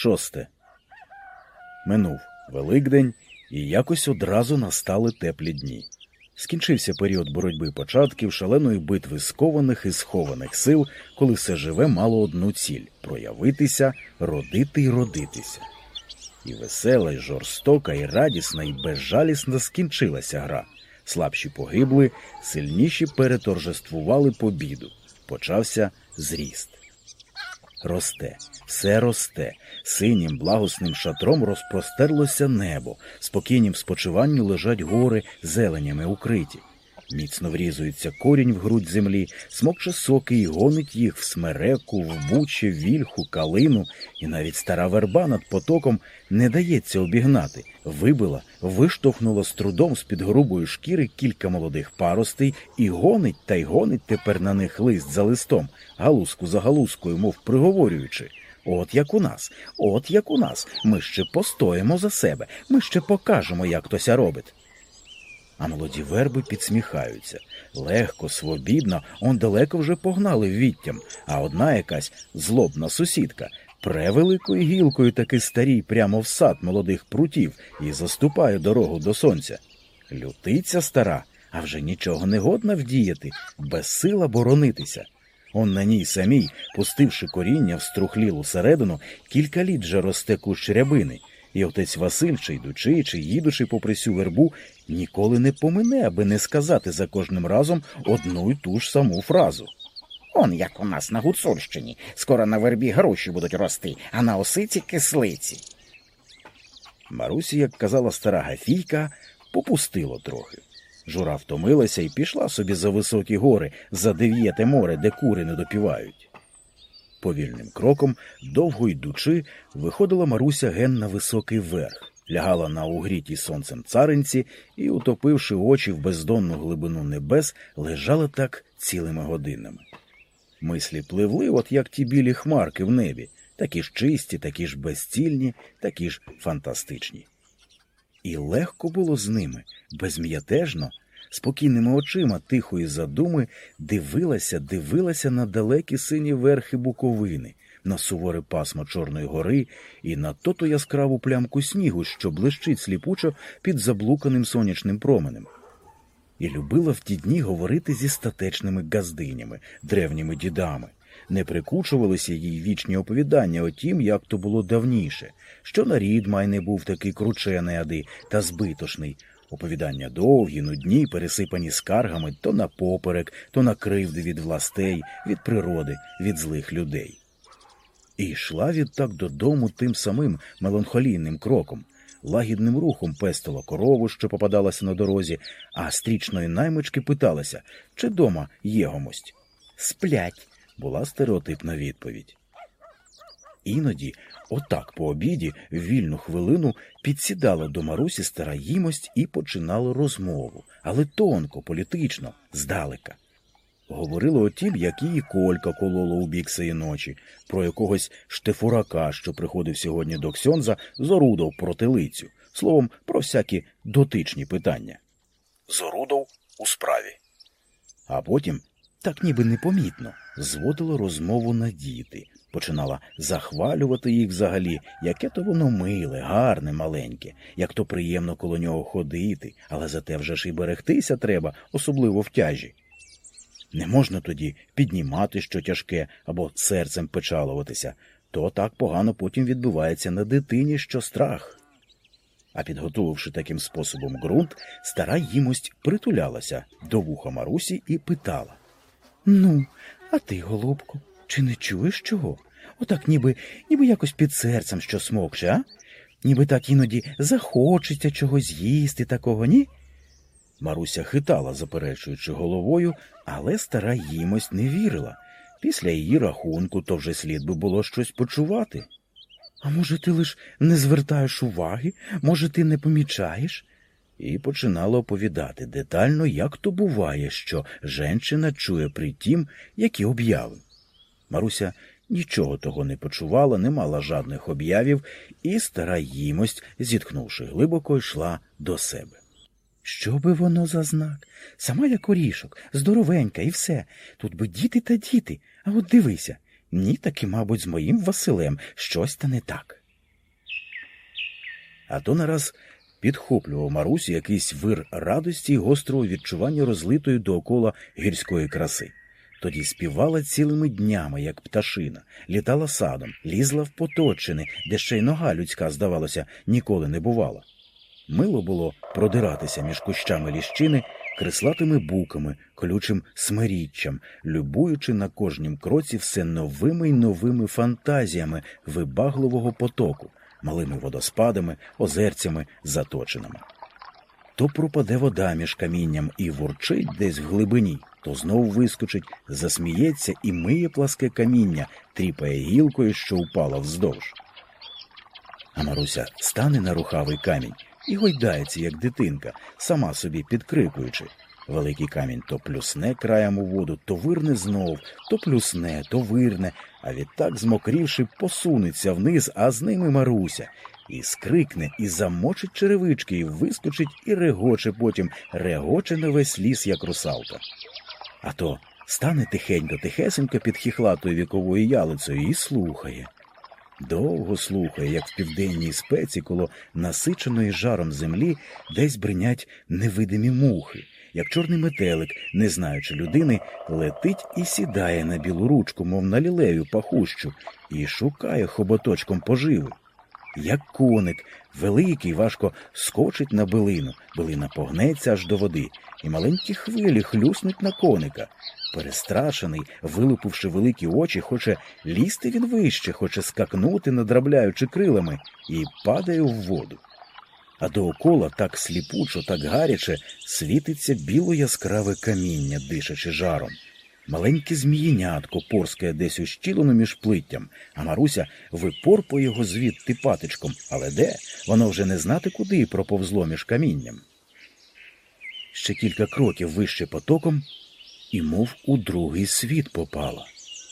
Шосте. Минув Великдень, і якось одразу настали теплі дні. Скінчився період боротьби початків, шаленої битви скованих і схованих сил, коли все живе мало одну ціль проявитися, родити й родитися. І весела, і жорстока, і радісна, і безжалісна скінчилася гра. Слабші погибли, сильніші переторжествували побіду. Почався зріст. Росте, все росте, синім благосним шатром розпростерлося небо, спокійнім спочиванню лежать гори зеленями укриті. Міцно врізується корінь в грудь землі, смокче соки і гонить їх в смереку, в буче, вільху, калину, і навіть стара верба над потоком не дається обігнати. Вибила, виштовхнула з трудом з під грубої шкіри кілька молодих паростей і гонить та й гонить тепер на них лист за листом, галузку за галузкою, мов приговорюючи. От як у нас, от як у нас. Ми ще постоїмо за себе, ми ще покажемо, як тося робить. А молоді верби підсміхаються. Легко, свобідно, он далеко вже погнали віттям, а одна якась злобна сусідка превеликою гілкою таки старій прямо в сад молодих прутів і заступає дорогу до сонця. Лютиця стара, а вже нічого не годна вдіяти, безсила боронитися. Он на ній самій, пустивши коріння в струхлілу середину, кілька літ же росте кущ рябини, і отець Василь, чи йдучи, чи їдучи попри сю вербу, ніколи не помине, аби не сказати за кожним разом одну й ту ж саму фразу. Он як у нас на Гуцульщині. Скоро на вербі гроші будуть рости, а на осиці кислиці. Марусі, як казала стара Гафійка, попустило трохи. Жура втомилася і пішла собі за високі гори, за дев'єте море, де кури не допівають. Повільним кроком, довго йдучи, виходила Маруся ген на високий верх, лягала на угрітій сонцем царинці і, утопивши очі в бездонну глибину небес, лежала так цілими годинами. Мислі пливли, от як ті білі хмарки в небі, такі ж чисті, такі ж безцільні, такі ж фантастичні. І легко було з ними, безм'ятежно, спокійними очима тихої задуми дивилася, дивилася на далекі сині верхи Буковини, на суворе пасмо Чорної гори і на тоту яскраву плямку снігу, що блищить сліпучо під заблуканим сонячним променем. І любила в ті дні говорити зі статечними газдинями, древніми дідами. Не прикучувалися їй вічні оповідання о тім, як то було давніше, що нарід май не був такий кручений ади та збитошний. Оповідання довгі, нудні, пересипані скаргами то на поперек, то на кривди від властей, від природи, від злих людей. І йшла відтак додому тим самим меланхолійним кроком, лагідним рухом пестила корову, що попадалася на дорозі, а стрічної наймички питалася, чи дома є гомость. Сплять, була стереотипна відповідь. Іноді, отак по обіді, в вільну хвилину підсідала до Марусі стара їмость і починала розмову, але тонко, політично, здалека. Говорила о тім, як її колька колола у бік сеї ночі, про якогось штефурака, що приходив сьогодні до Ксьонза, зорудов протилицю, словом, про всякі дотичні питання. Зорудов у справі. А потім, так ніби непомітно, зводила розмову на діти, починала захвалювати їх взагалі, яке то воно миле, гарне, маленьке, як то приємно коло нього ходити, але зате вже ж і берегтися треба, особливо в тяжі. Не можна тоді піднімати що тяжке або серцем печалуватися, то так погано потім відбувається на дитині, що страх. А підготувавши таким способом ґрунт, стара їмость притулялася до вуха Марусі і питала Ну, а ти, голубко, чи не чуєш чого? Отак ніби ніби якось під серцем що смокче, а? Ніби так іноді захочеться чогось їсти такого, ні? Маруся хитала, заперечуючи головою, але стара їмось не вірила. Після її рахунку то вже слід би було щось почувати. А може, ти лиш не звертаєш уваги, може, ти не помічаєш? І починала оповідати детально, як то буває, що женщина чує при тім, які обяви. Маруся нічого того не почувала, не мала жадних об'явів, і стара їмость, зітхнувши глибоко, йшла до себе. Що би воно за знак? Сама як орішок, здоровенька і все. Тут би діти та діти. А от дивися. Ні, таки, мабуть, з моїм Василем щось та не так. А то нараз підхоплював Марусі якийсь вир радості й гострого відчування розлитої доокола гірської краси. Тоді співала цілими днями, як пташина, літала садом, лізла в поточини, де ще й нога людська, здавалося, ніколи не бувала. Мило було продиратися між кущами ліщини, креслатими буками, колючим смиріччям, любуючи на кожнім кроці все новими й новими фантазіями вибагливого потоку, малими водоспадами, озерцями, заточинами. То пропаде вода між камінням і вурчить десь в глибині, то знов вискочить, засміється і миє пласке каміння, тріпає гілкою, що упала вздовж. А Маруся стане на рухавий камінь і гойдається, як дитинка, сама собі підкрикуючи. Великий камінь то плюсне краєм у воду, то вирне знов, то плюсне, то вирне, а відтак, змокрівши, посунеться вниз, а з ними Маруся, і скрикне, і замочить черевички, і вискочить, і регоче потім, регоче на весь ліс, як русалка. А то стане тихенько, тихесенько під хіхлатою віковою ялицею і слухає. Довго слухає, як в південній спеці коло насиченої жаром землі десь бринять невидимі мухи, як чорний метелик, не знаючи людини, летить і сідає на білу ручку, мов на лілею пахущу, і шукає хоботочком поживи. Як коник, великий, важко скочить на билину, билина погнеться аж до води, і маленькі хвилі хлюснуть на коника. Перестрашений, вилупивши великі очі, хоче лізти він вище, хоче скакнути, надрабляючи крилами, і падає в воду. А доокола так сліпучо, так гаряче світиться біло яскраве каміння, дишачи жаром. Маленьке змієнятко порскає десь ущілено між плиттям, а Маруся випорпує його звідти патичком, але де? Воно вже не знати куди проповзло між камінням. Ще кілька кроків вище потоком, і мов у другий світ попала.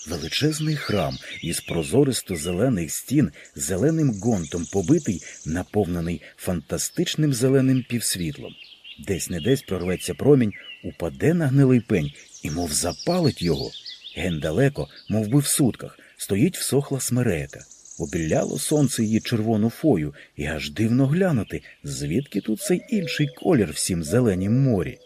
Величезний храм із прозористо зелених стін, зеленим гонтом побитий, наповнений фантастичним зеленим півсвітлом. Десь не десь прорветься промінь, упаде на гнилий пень і, мов запалить його. Ген далеко, мов би в сутках, стоїть всохла смерека. Обіляло сонце її червону фою, і аж дивно глянути, звідки тут цей інший колір всім зеленім морі.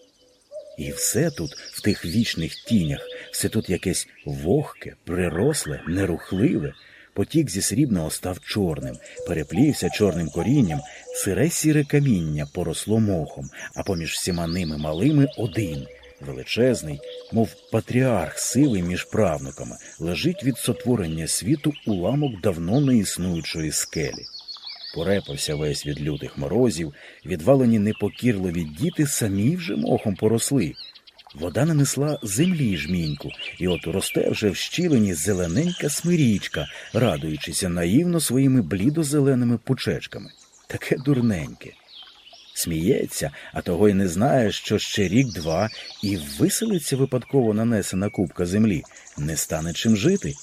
І все тут, в тих вічних тінях, все тут якесь вогке, приросле, нерухливе. Потік зі срібного став чорним, переплівся чорним корінням, сире сіре каміння поросло мохом, а поміж всіма ними малими один. Величезний, мов патріарх сивий між правнуками, лежить від сотворення світу уламок давно неіснуючої скелі. Порепався весь від лютих морозів, відвалені непокірливі діти самі вже мохом поросли. Вода нанесла землі жміньку, і от росте вже в щілині зелененька смирічка, радуючися наївно своїми блідо-зеленими пучечками. Таке дурненьке. Сміється, а того й не знає, що ще рік-два і виселиться випадково нанесена кубка землі, не стане чим жити,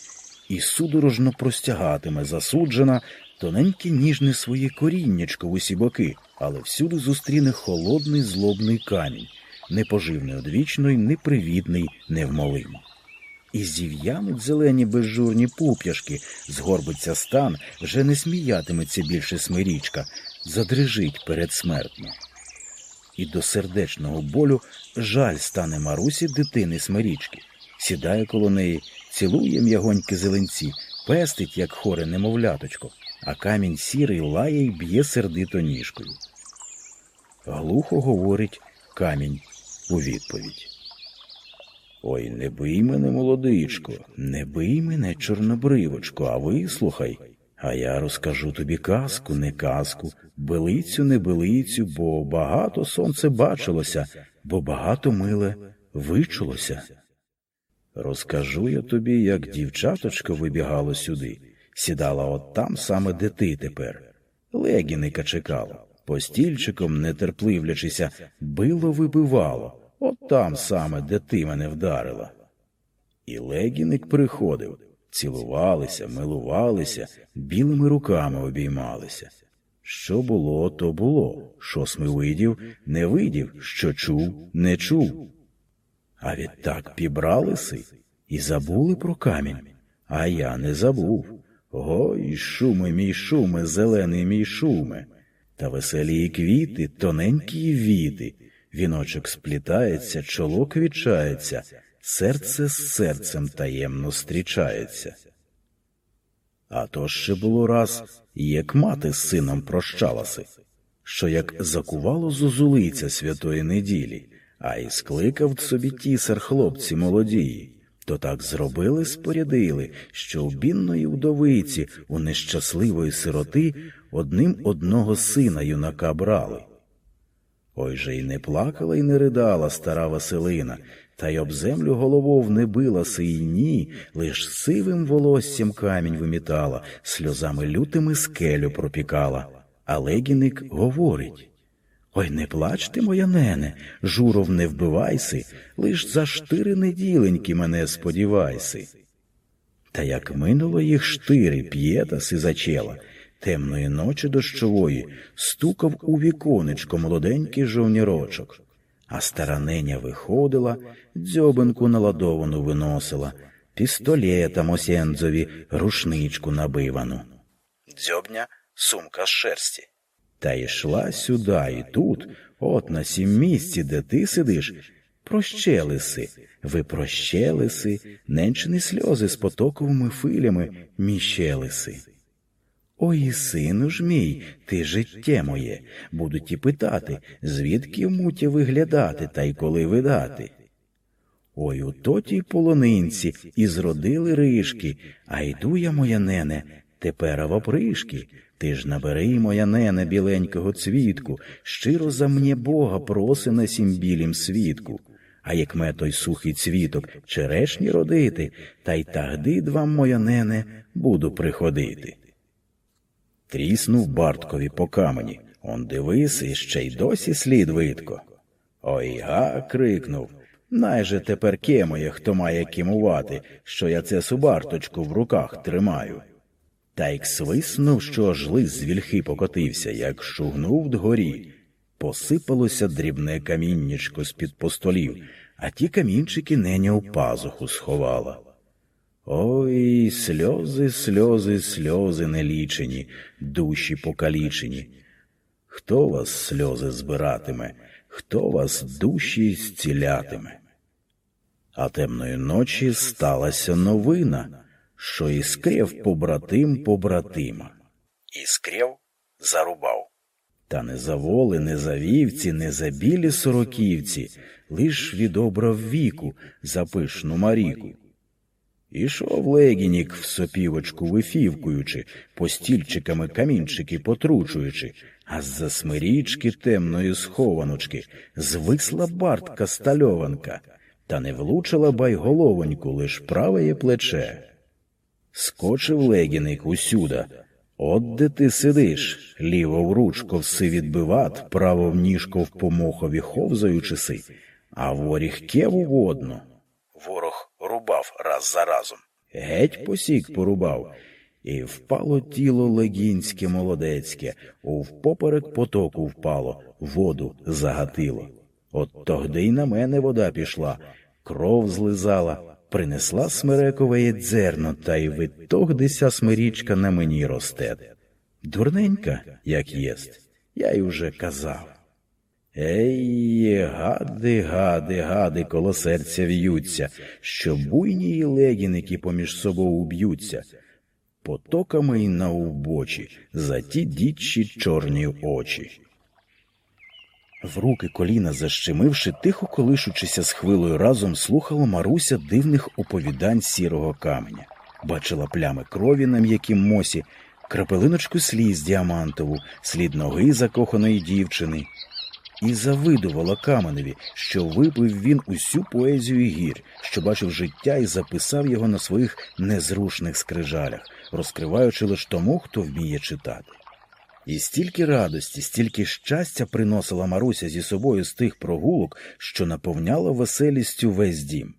і судорожно простягатиме засуджена тоненьке ніжне своє коріннячко в усі боки, але всюди зустріне холодний злобний камінь, непоживний одвічно й непривітний, невмолимо. І зів'януть зелені безжурні пуп'яшки, згорбиться стан, вже не сміятиметься більше смирічка, задрижить передсмертно. І до сердечного болю жаль стане Марусі дитини смирічки, сідає коло неї, цілує м'ягонькі зеленці, пестить, як хоре немовляточко, а камінь сірий лає й б'є сердито ніжкою. Глухо говорить камінь у відповідь. Ой, не бий мене, молодичко, не бий мене, чорнобривочко, а вислухай. А я розкажу тобі казку, не казку, билицю, не билицю, бо багато сонце бачилося, бо багато миле вичулося. Розкажу я тобі, як дівчаточко вибігало сюди, сідала от там саме де ти тепер. Легіника чекала, постільчиком, нетерпливлячися, било вибивало, от там саме, де ти мене вдарила. І легіник приходив, цілувалися, милувалися, білими руками обіймалися. Що було, то було, що смивидів, не видів, що чув, не чув. А відтак пібралися і забули про камінь, а я не забув. Гой, шуми, мій шуме, зелений мій шуме. Та веселі квіти, тоненькі віти, віночок сплітається, чоло квічається, серце з серцем таємно зустрічається. А то ще було раз, як мати з сином прощалася, що як закувало зозулиця святої неділі, а й скликав собі тісар хлопці молодії, то так зробили, спорядили, що у бідної вдовиці, у нещасливої сироти, одним одного сина юнака брали. Ой же й не плакала й не ридала стара Василина, та й об землю головов не билася й ні, лиш сивим волоссям камінь вимітала, сльозами лютими скелю пропікала. А легіник говорить Ой, не плачте, моя нене, журов, не вбивайси, лиш за штири неділеньки мене сподівайси. Та як минуло їх штири п'єтаси зачела, темної ночі дощової стукав у віконечко молоденький жовнірочок, а стара неня виходила, дзьобинку наладовану виносила, пістолетом осензові рушничку набивану. Дзьобня сумка з шерсті. Та йшла сюди і тут, от на сім місці, де ти сидиш, прощелиси, ви прощелиси, ненчені сльози з потоковими филями міщелиси. Ой, сину ж мій, ти життє моє, будуть і питати, звідки муті виглядати та й коли видати. Ой, у тотій полонинці і зродили ришки, а йду я, моя нене, тепер опришки. Ти ж набери, моя нене, біленького цвітку, щиро за мне Бога проси на сім білім свідку. А як ме той сухий цвіток черешні родити, та й тагди два, моя нене, буду приходити. Тріснув Барткові по камені. Он дивись, і ще й досі слід видко. Ой га. крикнув. Найже тепер кемоє, хто має кімувати, що я це субарточку в руках тримаю. Та як свиснув, що аж лис з вільхи покотився, як шугнув дгорі, посипалося дрібне каміннячко з-під постолів, а ті камінчики неня у пазуху сховала. Ой, сльози, сльози, сльози нелічені, душі покалічені. Хто вас сльози збиратиме, хто вас душі зцілятиме? А темної ночі сталася новина що іскрєв побратим побратима. Іскрєв зарубав. Та не за воли, не за вівці, не за білі сороківці, лиш відобрав віку за пишну маріку. Ішов легінік в сопівочку вифівкуючи, постільчиками камінчики потручуючи, а з за смирічки темної схованочки звисла бартка стальованка, та не влучила байголовоньку лиш правеє плече. Скочив легіник усюда. От де ти сидиш, ліво в ручко вси відбиват, право в ніжко в помохові ховзаючи а воріг кеву водно. Ворог рубав раз за разом. Геть посік порубав, і впало тіло легінське молодецьке, впоперек потоку впало, воду загатило. От тогди й на мене вода пішла, кров злизала принесла смирекове дзерно, та й витогдися смирічка на мені росте. Дурненька, як єсть, я й уже казав. Ей, гади, гади, гади, коло серця в'ються, що буйні й легіники поміж собою уб'ються, потоками й на увбочі за ті дічі чорні очі. В руки коліна защемивши, тихо колишучися з хвилою разом, слухала Маруся дивних оповідань сірого каменя, бачила плями крові на м'якім мосі, крапелиночку сліз діамантову, слід ноги закоханої дівчини, і завидувала каменеві, що випив він усю поезію гір, що бачив життя і записав його на своїх незрушних скрижалях, розкриваючи лише тому, хто вміє читати. І стільки радості, стільки щастя приносила Маруся зі собою з тих прогулок, що наповняла веселістю весь дім.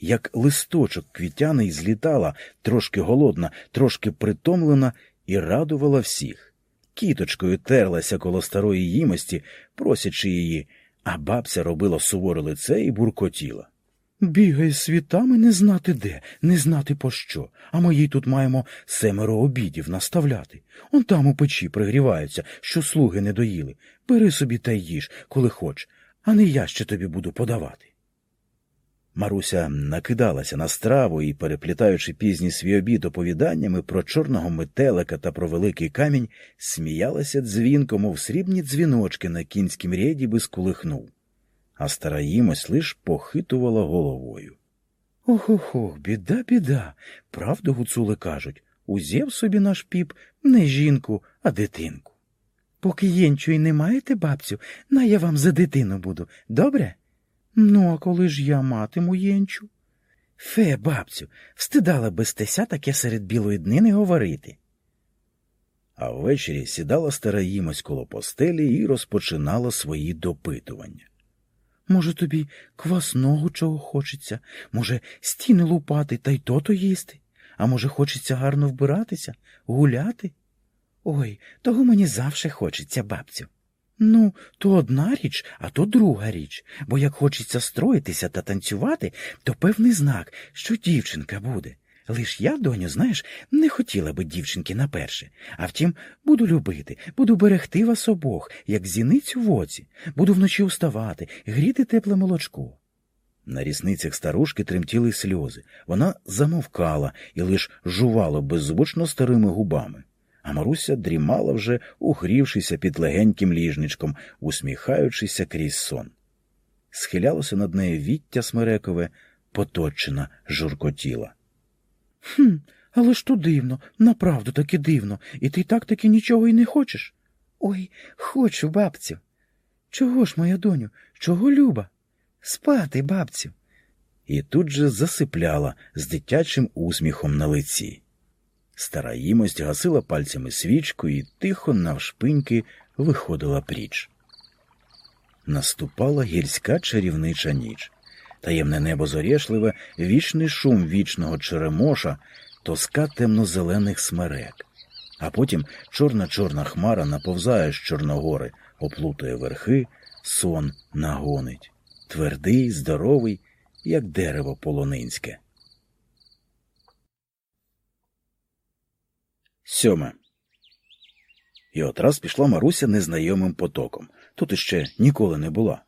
Як листочок квітяний злітала, трошки голодна, трошки притомлена, і радувала всіх. Кіточкою терлася коло старої їмості, просячи її, а бабця робила суворе лице і буркотіла. Бігає світами не знати де, не знати по що, а ми їй тут маємо семеро обідів наставляти. Он там у печі пригріваються, що слуги не доїли. Бери собі та їж, коли хоч, а не я ще тобі буду подавати. Маруся накидалася на страву і, переплітаючи пізній свій обід оповіданнями про чорного метелика та про великий камінь, сміялася дзвінко, мов срібні дзвіночки на кінськім ряді би скулихнув. А стара їмось лиш похитувала головою. Ох ох ох, біда, біда. Правду гуцули кажуть узяв собі наш піп не жінку, а дитинку. Поки єнчої не маєте, бабцю, на я вам за дитину буду, добре? Ну, а коли ж я матиму єнчу? Фе, бабцю, встидала би стеся таке серед білої днини говорити. А ввечері сідала стара їмось коло постелі і розпочинала свої допитування. Може, тобі квасного чого хочеться, може, стіни лупати та й то-то їсти, а може, хочеться гарно вбиратися, гуляти? Ой, того мені завше хочеться, бабцю. Ну, то одна річ, а то друга річ, бо як хочеться строїтися та танцювати, то певний знак, що дівчинка буде. Лиш я, доню, знаєш, не хотіла би дівчинки наперше. А втім, буду любити, буду берегти вас обох, як зіницю в оці, буду вночі вставати, гріти тепле молочко. На рісницях старушки тремтіли сльози. Вона замовкала і лиш жувала беззвучно старими губами. А Маруся дрімала вже, угрівшися під легеньким ліжничком, усміхаючися крізь сон. Схилялося над нею віття смерекове, поточена, журкотіла. Хм, але ж то дивно, направду таки дивно, і ти так таки нічого й не хочеш. Ой, хочу, бабцю. Чого ж, моя доню, чого люба? Спати, бабцю. І тут же засипляла з дитячим усміхом на лиці. Стара їмость гасила пальцями свічку і тихо навшпиньки виходила пріч. Наступала гірська чарівнича ніч. Таємне небо зорєшливе, вічний шум вічного черемоша, тоска темно-зелених смерек. А потім чорна чорна хмара наповзає з Чорногори, оплутує верхи, сон нагонить. Твердий, здоровий, як дерево полонинське. Сьоме. І от раз пішла Маруся незнайомим потоком. Тут іще ніколи не була.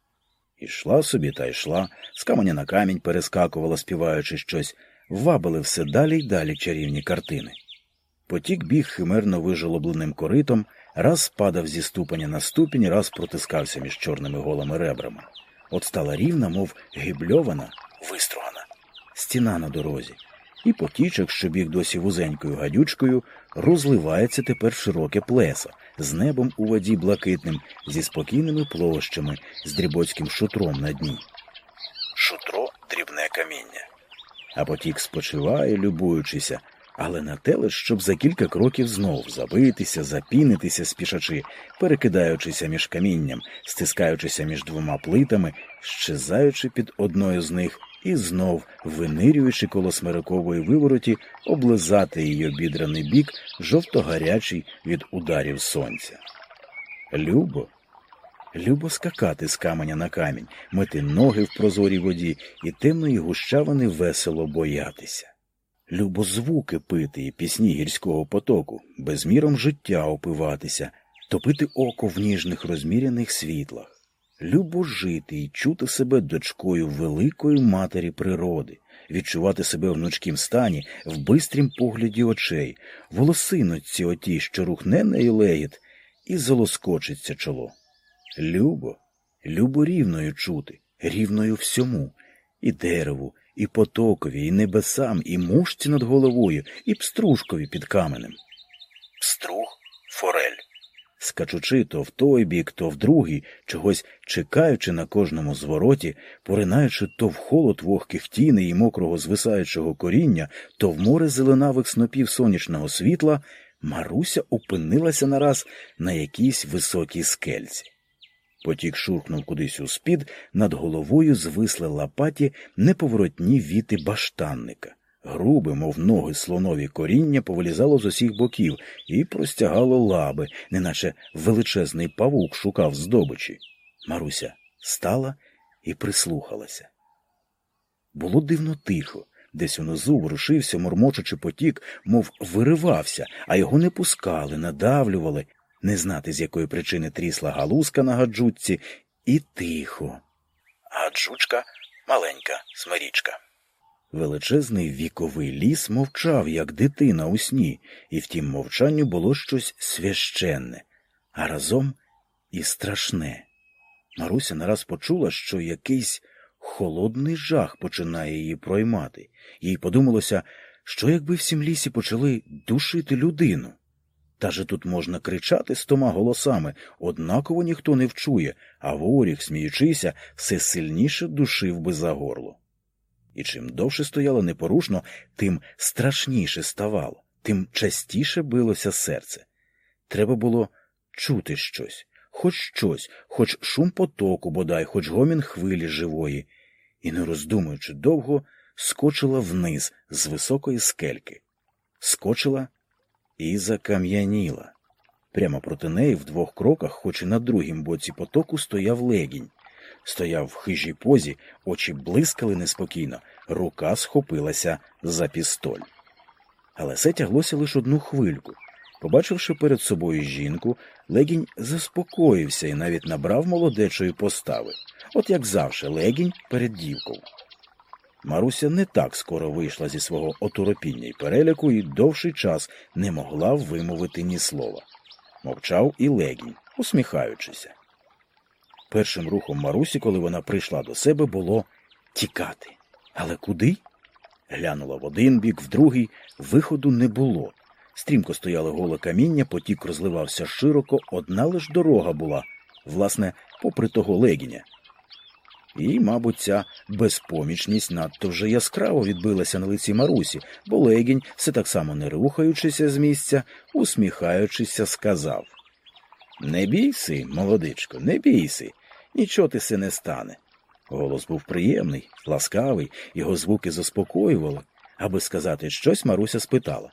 Ішла собі та йшла, з каменя на камінь перескакувала, співаючи щось, вабили все далі й далі чарівні картини. Потік біг химерно вижолобленим коритом, раз спадав зі ступеня на ступінь, раз протискався між чорними голими ребрами. От стала рівна, мов гибльована, вистругана, стіна на дорозі, і потічок, що біг досі вузенькою гадючкою, розливається тепер широке плесо, з небом у воді блакитним, зі спокійними площами, з дрібоцьким шутром на дні. Шутро дрібне каміння. А потік спочиває, любуючися, але на те лиш, щоб за кілька кроків знов забитися, запінитися, спішачи, перекидаючися між камінням, стискаючися між двома плитами, щезаючи під одною з них і знов, винирюючи коло смирикової вивороті, облизати її обідраний бік, жовто-гарячий від ударів сонця. Любо, любо скакати з каменя на камінь, мити ноги в прозорій воді і темної гущавини весело боятися. Любо звуки пити і пісні гірського потоку, безміром життя опиватися, топити око в ніжних розміряних світлах. Любо жити і чути себе дочкою великої матері природи, відчувати себе в гнучкім стані, в бистрім погляді очей, волосиночці отій, що рухне нею легіт, і залоскочиться чоло. Любо, любо рівною чути, рівною всьому, і дереву, і потокові, і небесам, і мушці над головою, і пстружкові під каменем. Пструг форель скачучи то в той бік, то в другий, чогось чекаючи на кожному звороті, поринаючи то в холод вогких тіней і мокрого звисаючого коріння, то в море зеленавих снопів сонячного світла, Маруся опинилася нараз на якійсь високій скельці. Потік шурхнув кудись у спід, над головою звисли лопаті неповоротні віти баштанника. Грубе, мов ноги слонові коріння, повилізало з усіх боків і простягало лаби, неначе величезний павук шукав здобичі. Маруся стала і прислухалася. Було дивно тихо. Десь унизу ворушився, мурмочучи потік, мов виривався, а його не пускали, надавлювали, не знати, з якої причини трісла галузка на гаджутці, і тихо. Гаджучка маленька смирічка. Величезний віковий ліс мовчав, як дитина у сні, і в тім мовчанню було щось священне, а разом і страшне. Маруся нараз почула, що якийсь холодний жах починає її проймати, їй подумалося, що якби в сім лісі почали душити людину. Та же тут можна кричати стома голосами, однаково ніхто не вчує, а воріг, сміючися, все сильніше душив би за горло. І чим довше стояло непорушно, тим страшніше ставало, тим частіше билося серце. Треба було чути щось, хоч щось, хоч шум потоку, бодай, хоч гомін хвилі живої, і, не роздумуючи довго, скочила вниз з високої скельки, скочила і закам'яніла. Прямо проти неї в двох кроках, хоч і на другім боці потоку, стояв легінь. Стояв в хижій позі, очі блискали неспокійно, рука схопилася за пістоль. Але це тяглося лише одну хвильку. Побачивши перед собою жінку, легінь заспокоївся і навіть набрав молодечої постави, от як завше легінь перед дівкою. Маруся не так скоро вийшла зі свого отуропіння й переляку і довший час не могла вимовити ні слова. Мовчав і легінь, усміхаючися. Першим рухом Марусі, коли вона прийшла до себе, було тікати. Але куди? Глянула в один бік, в другий, виходу не було. Стрімко стояло голе каміння, потік розливався широко, одна лиш дорога була, власне, попри того легіня. І, мабуть, ця безпомічність надто вже яскраво відбилася на лиці Марусі, бо легінь, все так само не рухаючися з місця, усміхаючися, сказав Не бійси, молодичко, не бійси, нічого ти се не стане. Голос був приємний, ласкавий, його звуки заспокоювали. Аби сказати щось, Маруся спитала.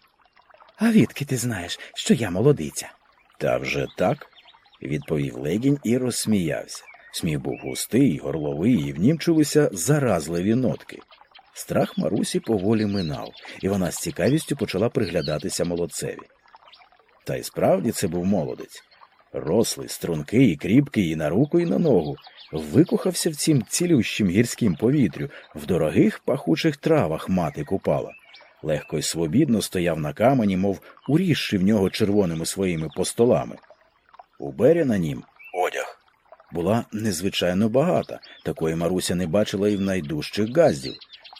А відки ти знаєш, що я молодиця? Та вже так, відповів легінь і розсміявся. Сміх був густий, горловий, і в нім чулися заразливі нотки. Страх Марусі поволі минав, і вона з цікавістю почала приглядатися молодцеві. Та й справді це був молодець. Рослий, стрункий, і кріпкий і на руку, і на ногу, викохався в цім цілющим гірським повітрю, в дорогих пахучих травах мати купала. Легко й свобідно стояв на камені, мов урізши в нього червоними своїми постолами. У беря на нім одяг була незвичайно багата, такої Маруся не бачила і в найдужчих газдів.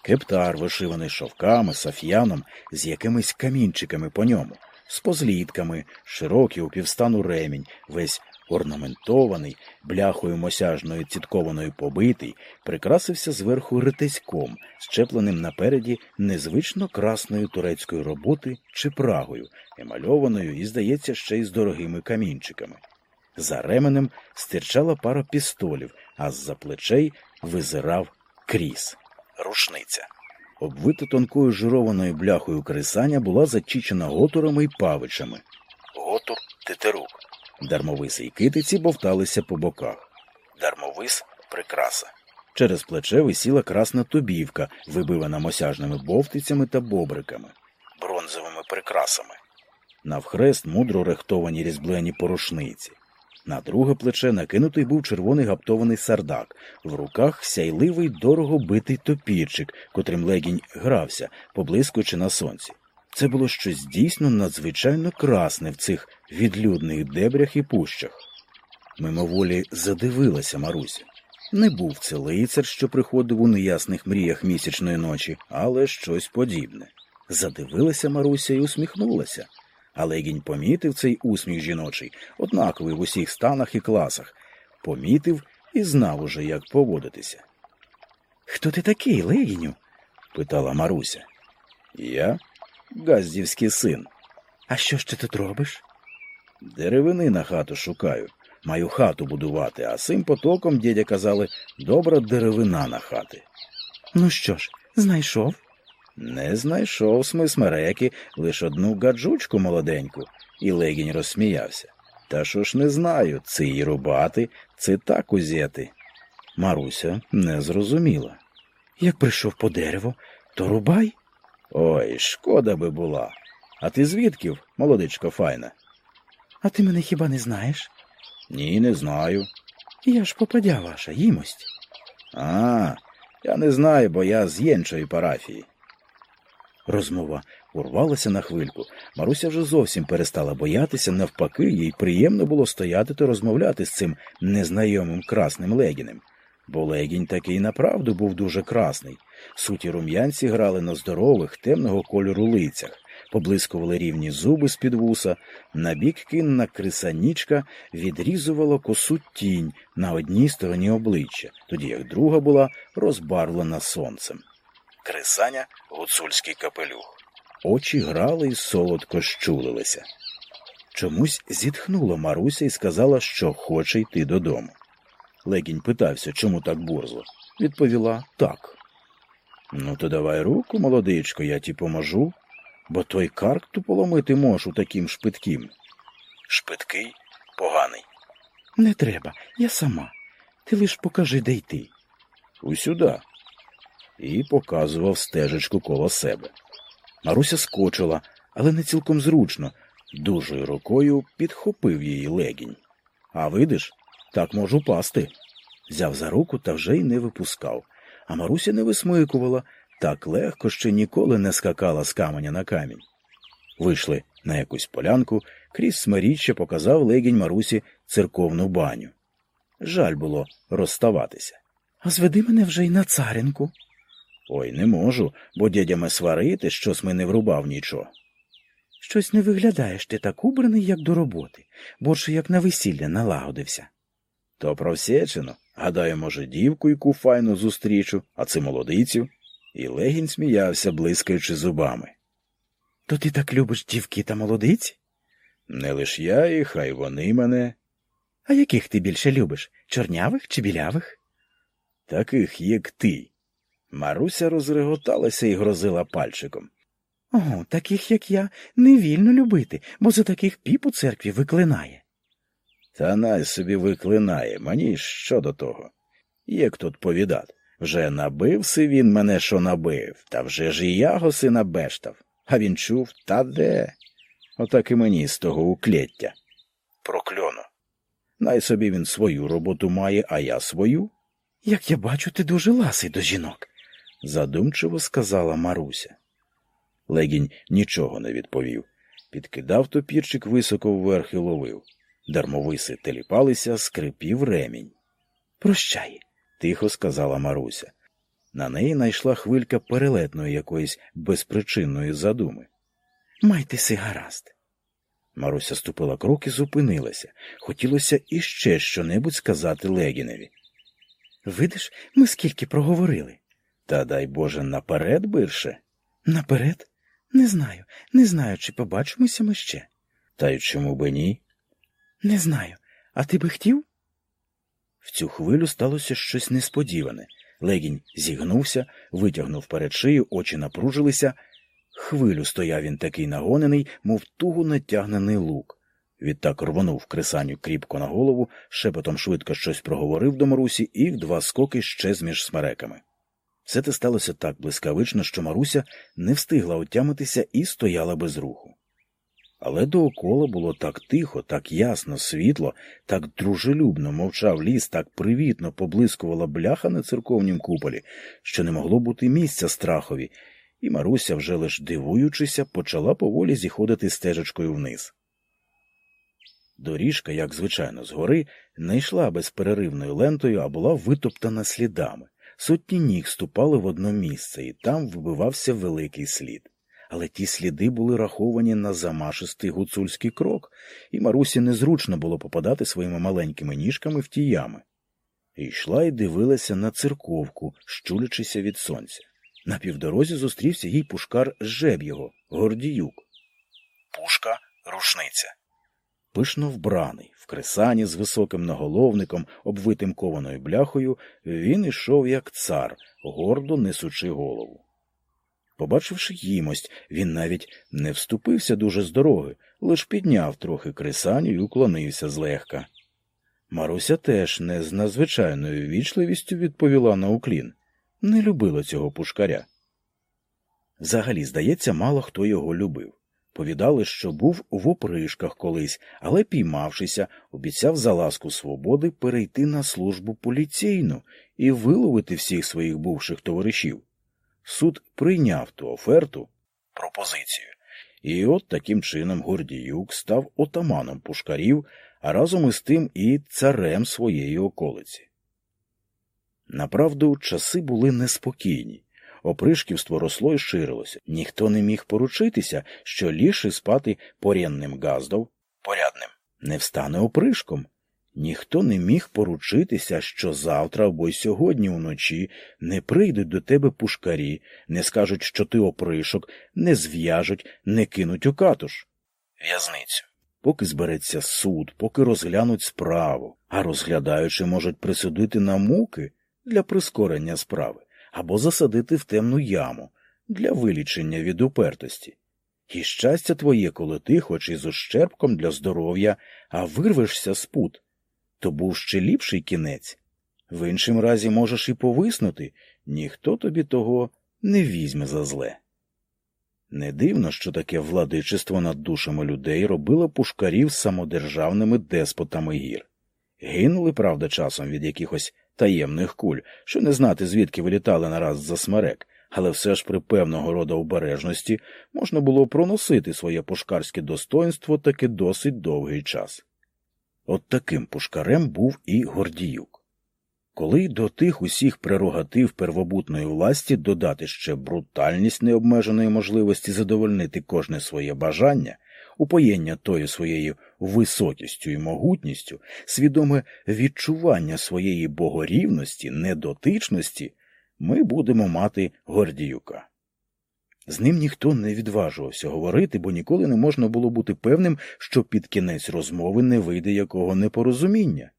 Кептар, вишиваний шовками, саф'яном, з якимись камінчиками по ньому, з позлітками, широкий у півстану ремінь, весь орнаментований, бляхою мосяжною ціткованою побитий, прикрасився зверху ретеськом, щепленим напереді незвично красною турецької роботи чи прагою, емальованою і, здається, ще й з дорогими камінчиками. За ременем стирчала пара пістолів, а з за плечей визирав кріс. Рушниця. Обвита тонкою жированою бляхою крисання була зачічена готурами й павичами. Готур тетерук. Дармовиси й китиці бовталися по боках. Дармовис прикраса. Через плече висіла красна тобівка, вибивана мосяжними бовтицями та бобриками, бронзовими прикрасами. Навхрест мудро рехтовані різблені порушниці. На друге плече накинутий був червоний гаптований сардак, в руках сяйливий дорого битий топірчик, котрим легінь грався, поблискуючи на сонці. Це було щось дійсно надзвичайно красне в цих відлюдних дебрях і пущах. Мимоволі задивилася Маруся. Не був це лицар, що приходив у неясних мріях місячної ночі, але щось подібне. Задивилася Маруся і усміхнулася. Але Легінь помітив цей усміх жіночий, однаковий в усіх станах і класах, помітив і знав уже, як поводитися. Хто ти такий, Легіню? питала Маруся. Я газдівський син. А що ж ти тут робиш? Деревини на хату шукаю. Маю хату будувати, а цим потоком, дядя казали, добра деревина на хати. Ну що ж, знайшов? Не знайшов смисмереки лиш одну гаджучку молоденьку, і легінь розсміявся. Та що ж не знаю, це й рубати, це так узяти. Маруся не зрозуміла. Як прийшов по дерево, то рубай. Ой, шкода би була. А ти звідків, молодичко файна? А ти мене хіба не знаєш? Ні, не знаю. Я ж попадя ваша, їмость. А, я не знаю, бо я з єнчої парафії. Розмова урвалася на хвильку. Маруся вже зовсім перестала боятися, навпаки, їй приємно було стояти та розмовляти з цим незнайомим красним легінем. Бо легінь такий направду був дуже красний. Суті рум'янці грали на здорових, темного кольору лицях, поблискували рівні зуби з під вуса, набік кинна крисанічка відрізувала косу тінь на одній стороні обличчя, тоді як друга була розбарвлена сонцем. Крисаня гуцульський капелюх. Очі грали і солодко щулилися. Чомусь зітхнула Маруся і сказала, що хоче йти додому. Легінь питався, чому так борзо. Відповіла так. Ну, то давай руку, молодичко, я ті поможу, бо той карк ту поломити можу таким шпитким. Шпиткий поганий. Не треба, я сама. Ти лиш покажи, де йти. Усюда. І показував стежечку коло себе. Маруся скочила, але не цілком зручно, дужою рукою підхопив її легінь. А видиш, так можу пасти. Взяв за руку та вже й не випускав, а Маруся не висмикувала, так легко ще ніколи не скакала з каменя на камінь. Вийшли на якусь полянку, крізь смиріччя показав легінь Марусі церковну баню. Жаль було розставатися. А зведи мене вже й на царинку. Ой, не можу, бо дядями сварити, щось ми не врубав нічого. Щось не виглядаєш ти так убраний, як до роботи, більше як на весілля налагодився. То просечено. Гадаю, може, дівку яку файну зустрічу, а це молодицю. І легінь сміявся, блискаючи зубами. То ти так любиш дівки та молодиці? Не лиш я і хай вони мене. А яких ти більше любиш? Чорнявих чи білявих? Таких, як ти. Маруся розреготалася і грозила пальчиком. О, таких, як я, не вільно любити, бо за таких піп у церкві виклинає. Та най собі виклинає, мені що до того. Як тут повідати? Вже набився він мене, що набив, та вже ж і я го сина бештав. А він чув, та де? Отак і мені з того уклєття. Прокльону. Най собі він свою роботу має, а я свою. Як я бачу, ти дуже ласий до жінок, задумчиво сказала Маруся. Легінь нічого не відповів. Підкидав топірчик високо вверх і ловив. Дармовиси теліпалися, скрипів ремінь. Прощай, тихо сказала Маруся. На неї найшла хвилька перелетної якоїсь безпричинної задуми. Майтеся гаразд. Маруся ступила крок і зупинилася. Хотілося іще щонебудь сказати Легіневі. Видиш, ми скільки проговорили. Та дай Боже, наперед бирше. Наперед? Не знаю, не знаю, чи побачимося ми ще. Та й чому би ні? Не знаю. А ти би хотів? В цю хвилю сталося щось несподіване. Легінь зігнувся, витягнув перед шию, очі напружилися. Хвилю стояв він такий нагонений, мов туго натягнений лук. Відтак рвонув крисаню кріпко на голову, шепотом швидко щось проговорив до Марусі і в два скоки щез між смереками. Все те сталося так блискавично, що Маруся не встигла отямитися і стояла без руху. Але доокола було так тихо, так ясно, світло, так дружелюбно мовчав ліс, так привітно поблискувала бляха на церковнім куполі, що не могло бути місця страхові, і Маруся, вже лиш дивуючися, почала поволі зіходити стежечкою вниз. Доріжка, як звичайно, згори, не йшла безперервною лентою, а була витоптана слідами. Сотні ніг ступали в одно місце, і там вибивався великий слід. Але ті сліди були раховані на замашистий гуцульський крок, і Марусі незручно було попадати своїми маленькими ніжками в ті ями. І йшла і дивилася на церковку, щулячися від сонця. На півдорозі зустрівся їй пушкар Жеб'єго, Гордіюк. Пушка рушниця. Пишно вбраний, в кресані з високим наголовником, обвитим кованою бляхою, він ішов, як цар, гордо несучи голову. Побачивши їмость, він навіть не вступився дуже з дороги, лиш підняв трохи кресаню і уклонився злегка. Маруся теж не з надзвичайною вічливістю відповіла на уклін. не любила цього пушкаря. Взагалі, здається, мало хто його любив. Повідали, що був в опришках колись, але, піймавшися, обіцяв за ласку свободи перейти на службу поліційну і виловити всіх своїх бувших товаришів. Суд прийняв ту оферту, пропозицію, і от таким чином Гордіюк став отаманом пушкарів, а разом із тим і царем своєї околиці. Направду, часи були неспокійні. Опришківство росло і ширилося. Ніхто не міг поручитися, що ліше спати порядним газдов, порядним, не встане опришком. Ніхто не міг поручитися, що завтра або й сьогодні вночі не прийдуть до тебе пушкарі, не скажуть, що ти опришок, не зв'яжуть, не кинуть у катуш. В'язницю. Поки збереться суд, поки розглянуть справу, а розглядаючи, можуть присудити на муки для прискорення справи або засадити в темну яму для вилічення від упертості. І щастя твоє, коли ти, хоч і з ущербком для здоров'я, а вирвешся з пут, то був ще ліпший кінець. В іншим разі можеш і повиснути, ніхто тобі того не візьме за зле. Не дивно, що таке владичество над душами людей робило пушкарів самодержавними деспотами гір. Гинули, правда, часом від якихось таємних куль, що не знати, звідки вилітали нараз за смерек, але все ж при певного роду обережності можна було проносити своє пушкарське достоинство таки досить довгий час. От таким пушкарем був і Гордіюк. Коли до тих усіх прерогатив первобутної власті додати ще брутальність необмеженої можливості задовольнити кожне своє бажання, упоєння тою своєю високістю і могутністю, свідоме відчування своєї богорівності, недотичності, ми будемо мати Гордіюка. З ним ніхто не відважувався говорити, бо ніколи не можна було бути певним, що під кінець розмови не вийде якого непорозуміння.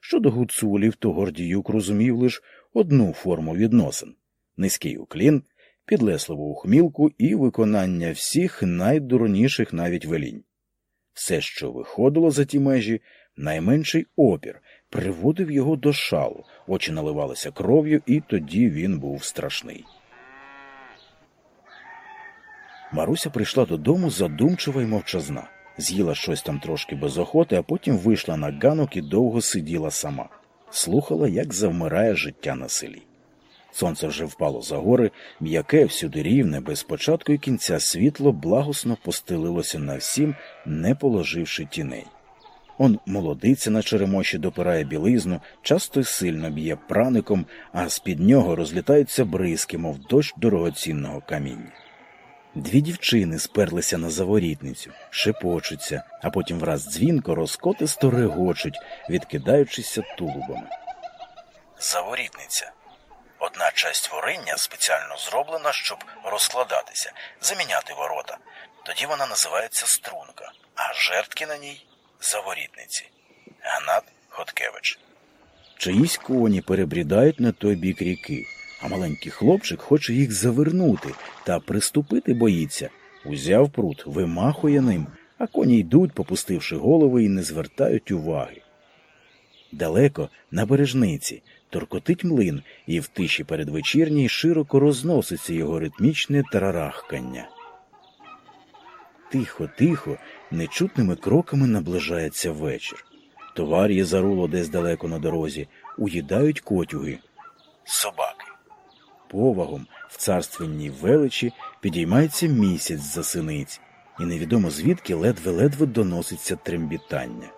Щодо гуцулів, то Гордіюк розумів лише одну форму відносин низький уклін, підлесливу ухмілку і виконання всіх найдурніших навіть велінь. Все, що виходило за ті межі, найменший опір, приводив його до шалу, очі наливалися кров'ю, і тоді він був страшний. Маруся прийшла додому задумчива й мовчазна, з'їла щось там трошки без охоти, а потім вийшла на ганок і довго сиділа сама, слухала, як завмирає життя на селі. Сонце вже впало за гори, м'яке, всюди рівне, без початку і кінця світло благосно постелилося на всім, не положивши тіней. Он молодиця на черемоші допирає білизну, часто й сильно б'є праником, а з під нього розлітаються бризки, мов дощ дорогоцінного каміння. Дві дівчини сперлися на заворітницю, шепочуться, а потім враз дзвінко розкотисто регочуть, відкидаючися тулубами. Заворітниця Одна часть творіння спеціально зроблена, щоб розкладатися, заміняти ворота. Тоді вона називається струнка, а жертки на ній заворітниці. Гнат Хоткевич. Чиїсь коні перебрідають на той бік ріки, а маленький хлопчик хоче їх завернути та приступити боїться. Узяв прут, вимахує ним, а коні йдуть, попустивши голови, і не звертають уваги. Далеко на бережниці торкотить млин, і в тиші передвечірній широко розноситься його ритмічне тарарахкання. Тихо, тихо, нечутними кроками наближається вечір. Товар'є заруло десь далеко на дорозі, уїдають котюги, собаки. Повагом в царственній величі підіймається місяць за синиць, і невідомо звідки ледве-ледве доноситься трембітання.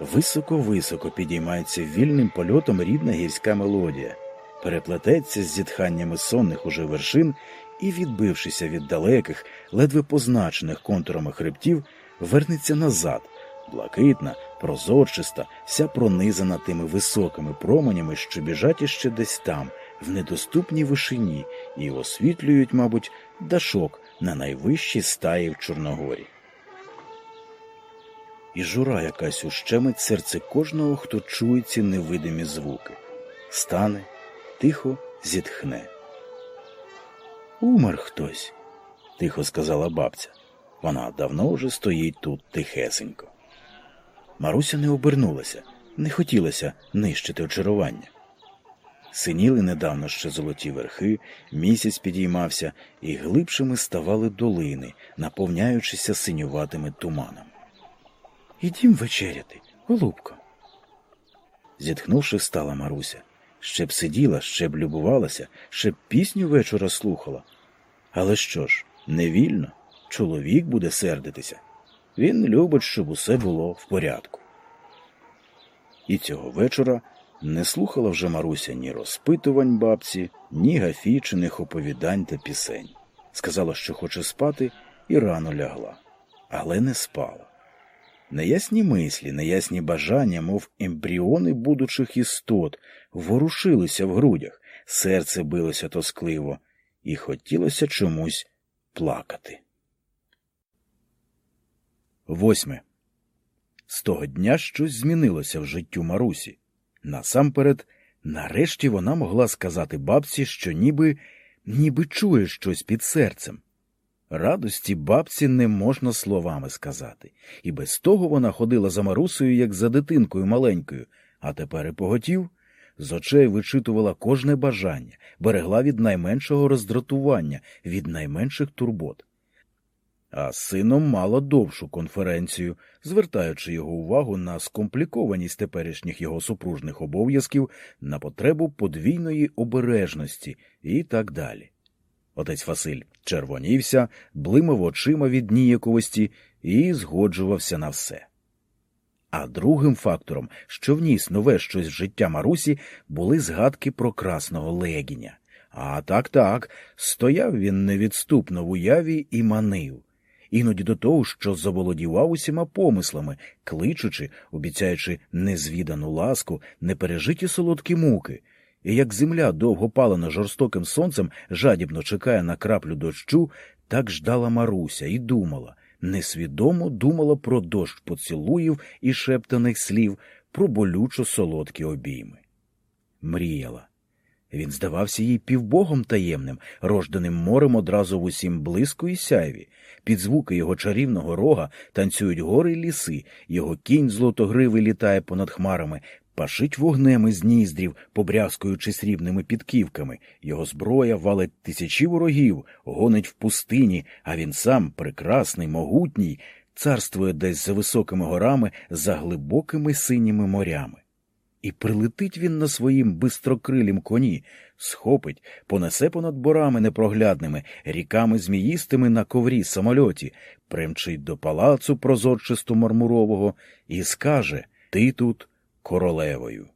Високо-високо підіймається вільним польотом рідна гірська мелодія, переплететься з зітханнями сонних уже вершин і, відбившися від далеких, ледве позначених контурами хребтів, вернеться назад, блакитна, прозорчиста, вся пронизана тими високими променями, що біжать іще десь там, в недоступній вишині, і освітлюють, мабуть, дашок на найвищій стаї в Чорногорі і жура якась ущемить серце кожного, хто чує ці невидимі звуки. Стане, тихо зітхне. Умер хтось, тихо сказала бабця. Вона давно вже стоїть тут тихесенько. Маруся не обернулася, не хотілося нищити очарування. Синіли недавно ще золоті верхи, місяць підіймався, і глибшими ставали долини, наповняючися синюватими туманами. Ідім вечеряти, голубко. Зітхнувши, встала Маруся. Ще б сиділа, ще б любувалася, ще б пісню вечора слухала. Але що ж, не вільно, чоловік буде сердитися. Він любить, щоб усе було в порядку. І цього вечора не слухала вже Маруся ні розпитувань бабці, ні гафічених оповідань та пісень. Сказала, що хоче спати, і рано лягла, але не спала. Неясні мислі, неясні бажання, мов ембріони будучих істот, ворушилися в грудях, серце билося тоскливо, і хотілося чомусь плакати. Восьме. З того дня щось змінилося в життю Марусі. Насамперед, нарешті вона могла сказати бабці, що ніби ніби чує щось під серцем. Радості бабці не можна словами сказати, і без того вона ходила за Марусею, як за дитинкою маленькою, а тепер і поготів, з очей вичитувала кожне бажання, берегла від найменшого роздратування, від найменших турбот. А з сином мала довшу конференцію, звертаючи його увагу на скомплікованість теперішніх його супружних обов'язків, на потребу подвійної обережності і так далі. Отець Василь червонівся, блимав очима від ніяковості і згоджувався на все. А другим фактором, що вніс нове щось життя Марусі, були згадки про красного легіня. А так так, стояв він невідступно в уяві і манив іноді до того, що заволодівав усіма помислами, кличучи, обіцяючи незвідану ласку, непережиті солодкі муки. І як земля, довго палена жорстоким сонцем, жадібно чекає на краплю дощу, так ждала Маруся і думала, несвідомо думала про дощ поцілуїв і шептаних слів, про болючо солодкі обійми. Мріяла. Він здавався їй півбогом таємним, рожданим морем одразу в усім блиску і сяйві. Під звуки його чарівного рога танцюють гори й ліси, його кінь злотогривий літає понад хмарами, пашить вогнем із ніздрів, побрязкуючи срібними підківками. Його зброя валить тисячі ворогів, гонить в пустині, а він сам, прекрасний, могутній, царствує десь за високими горами, за глибокими синіми морями. І прилетить він на своїм бистрокрилім коні, схопить, понесе понад борами непроглядними, ріками зміїстими на коврі самольоті, примчить до палацу прозорчисту мармурового і скаже Ти тут королевою.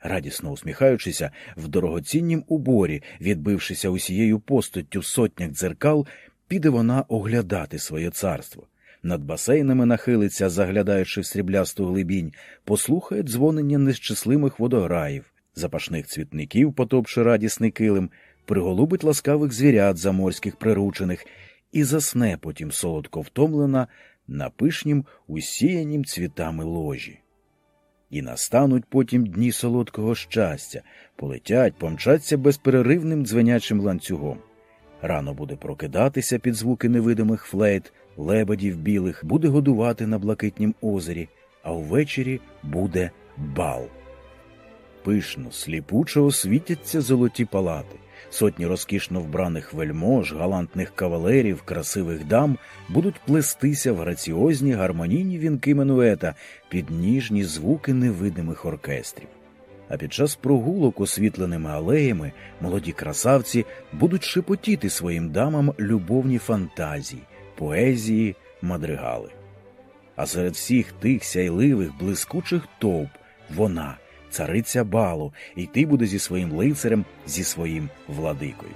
Радісно усміхаючися, в дорогоціннім уборі, відбившися усією постаттю сотнях дзеркал, піде вона оглядати своє царство над басейнами нахилиться, заглядаючи в сріблясту глибінь, послухає дзвонення нещасливих водограїв, запашних цвітників, потопши радісний килим, приголубить ласкавих звірят заморських приручених і засне потім солодко втомлена на пишнім, усіянім цвітами ложі. І настануть потім дні солодкого щастя, полетять, помчаться безперервним дзвенячим ланцюгом. Рано буде прокидатися під звуки невидимих флейт, лебедів білих, буде годувати на блакитнім озері, а ввечері буде бал. Пишно, сліпучо освітяться золоті палати, сотні розкішно вбраних вельмож, галантних кавалерів, красивих дам будуть плестися в граціозні гармонійні вінки менуета під ніжні звуки невидимих оркестрів а під час прогулок освітленими алеями молоді красавці будуть шепотіти своїм дамам любовні фантазії, поезії, мадригали. А серед всіх тих сяйливих, блискучих товп вона, цариця балу, і ти буде зі своїм лицарем, зі своїм владикою.